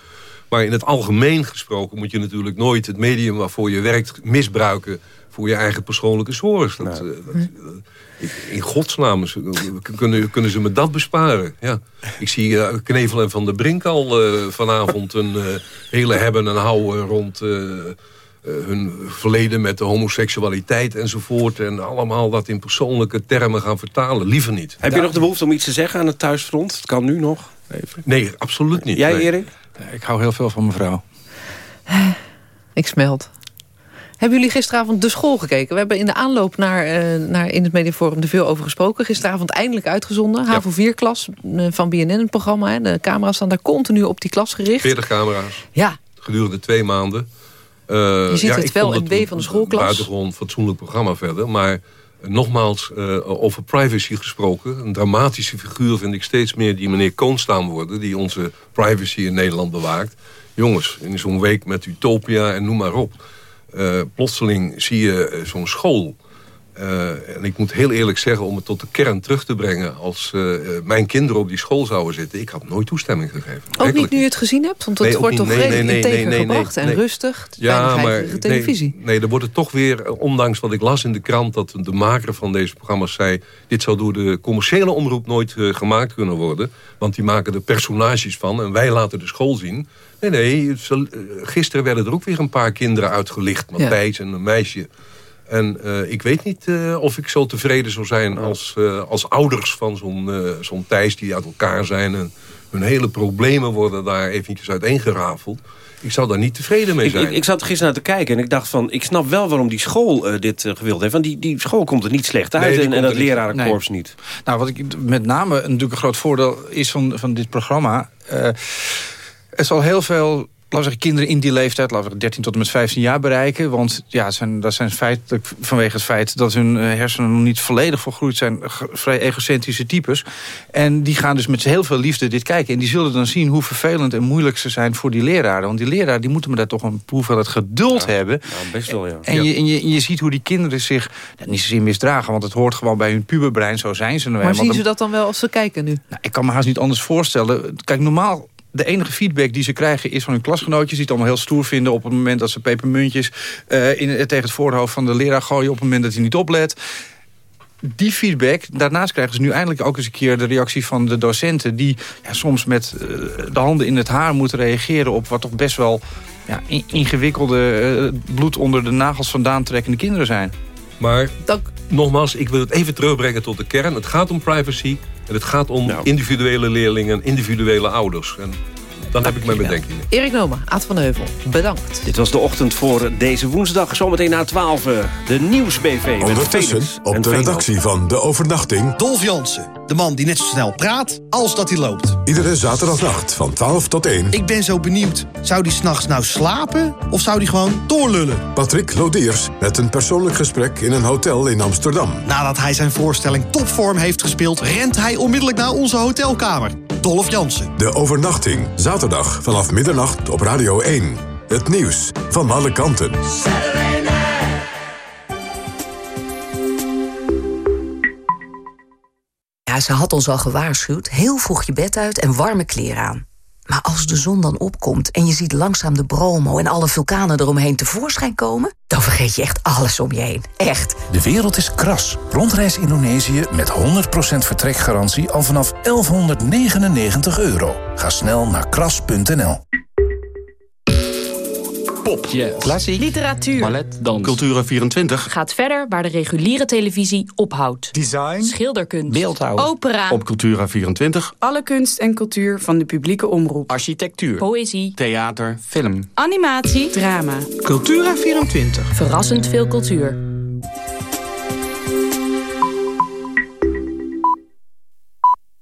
Maar in het algemeen gesproken moet je natuurlijk nooit... het medium waarvoor je werkt misbruiken... voor je eigen persoonlijke zorg. Dat, in godsnaam kunnen, kunnen ze me dat besparen. Ja. Ik zie Knevel en Van der Brink al vanavond een hele hebben en houden rond... hun verleden met de homoseksualiteit enzovoort... en allemaal dat in persoonlijke termen gaan vertalen. Liever niet. Heb je nog de behoefte om iets te zeggen aan het thuisfront? Het kan nu nog. Even. Nee, absoluut niet. Jij, Nee. Erik? Ik hou heel veel van mijn vrouw. Ik smelt. Hebben jullie gisteravond de school gekeken? We hebben in de aanloop naar, eh, naar in het Mediaforum er veel over gesproken. Gisteravond eindelijk uitgezonden. HAVO 4-klas eh, van BNN, het programma. Hè. De camera's staan daar continu op die klas gericht. 40 camera's. Ja. Gedurende twee maanden. Eh, Je ziet het ik wel het W van de schoolklas. Een buitengewoon fatsoenlijk programma verder. Maar eh, nogmaals, eh, over privacy gesproken. Een dramatische figuur vind ik steeds meer die meneer Koonstaan worden. Die onze privacy in Nederland bewaakt. Jongens, in zo'n week met Utopia en noem maar op. plotseling zie je zo'n school. Eh, en ik moet heel eerlijk zeggen, om het tot de kern terug te brengen... als eh, eh, mijn kinderen op die school zouden zitten... ik had nooit toestemming gegeven. Ook niet nu je het gezien hebt? Want het Nee, wordt toch Nee, redelijk nee, nee, integer nee, nee, gebracht nee, en nee. rustig. Weinig heigerige televisie. Nee, er wordt het toch weer, ondanks wat ik las in de krant... dat de maker van deze programma's zei... dit zou door de commerciële omroep nooit gemaakt kunnen worden. Want die maken er personages van en wij laten de school zien. Nee, nee, gisteren werden er ook weer een paar kinderen uitgelicht. Ja. Matthijs en een meisje. En eh, ik weet niet eh, of ik zo tevreden zou zijn als, eh, als ouders van zo'n zo'n Thijs die uit elkaar zijn. En hun hele problemen worden daar eventjes uiteengerafeld. Ik zou daar niet tevreden mee zijn. ik, ik zat er gisteren naar te kijken en ik dacht van... ik snap wel waarom die school eh, dit gewild heeft. Want die, die school komt er niet slecht uit Nee, en, dat er niet- lerarenkorps niet. Nou, wat ik met name natuurlijk een groot voordeel is van, van dit programma... eh, er zal heel veel laten we zeggen, kinderen in die leeftijd... laten we zeggen 13 tot en met 15 jaar bereiken. Want ja, zijn, dat zijn feitelijk vanwege het feit... dat hun eh, hersenen nog niet volledig volgroeid zijn... vrij egocentrische types. En die gaan dus met heel veel liefde dit kijken. En die zullen dan zien hoe vervelend en moeilijk ze zijn voor die leraren. Want die leraren die moeten me daar toch een hoeveelheid geduld hebben. Best wel, ja. En, je, en, je, en je ziet hoe die kinderen zich nou, niet zozeer misdragen... want het hoort gewoon bij hun puberbrein, zo zijn ze nou Maar zien ze dat dan wel als ze kijken nu? Nou, ik kan me haast niet anders voorstellen. Kijk, normaal, de enige feedback die ze krijgen is van hun klasgenootjes... die het allemaal heel stoer vinden op het moment dat ze pepermuntjes... in, tegen het voorhoofd van de leraar gooien... op het moment dat hij niet oplet. Die feedback, daarnaast krijgen ze nu eindelijk ook eens een keer... de reactie van de docenten... die ja, soms met eh, de handen in het haar moeten reageren... op wat toch best wel ja, in- ingewikkelde bloed onder de nagels vandaan trekkende kinderen zijn. Maar nogmaals, ik wil het even terugbrengen tot de kern. Het gaat om privacy en het gaat om individuele leerlingen... en individuele ouders. En dan heb ik mijn bedenkingen. Erik Noma, Aad van de Heuvel, bedankt. Dit was de ochtend voor deze woensdag. Zometeen na 12 eh, de Nieuws-BV. met Ondertussen op en de redactie van De Overnachting... Dolf Jansen, de man die net zo snel praat als dat hij loopt. Iedere zaterdagnacht van 12 tot 1. Ik ben zo benieuwd, zou die s'nachts nou slapen of zou die gewoon doorlullen? Patrick Lodiers met een persoonlijk gesprek in een hotel in Amsterdam. Nadat hij zijn voorstelling topvorm heeft gespeeld, rent hij onmiddellijk naar onze hotelkamer. Dolf Jansen. De Overnachting, zaterdag vanaf middernacht op Radio 1. Het nieuws van alle kanten. Ja, ze had ons al gewaarschuwd. Heel vroeg je bed uit en warme kleren aan. Maar als de zon dan opkomt en je ziet langzaam de bromo... en alle vulkanen eromheen tevoorschijn komen... dan vergeet je echt alles om je heen. Echt. De wereld is kras. Rondreis Indonesië met 100% vertrekgarantie al vanaf 1199 euro. Ga snel naar kras.nl. Pop. Klassiek. Literatuur. Ballet. Dans. Cultura24. Gaat verder waar de reguliere televisie ophoudt. Design. Schilderkunst. Beeldhouw. Opera. Op Cultura24. Alle kunst en cultuur van de publieke omroep. Architectuur. Poëzie. Theater. Film. Animatie. Drama. Cultura24. Verrassend veel cultuur.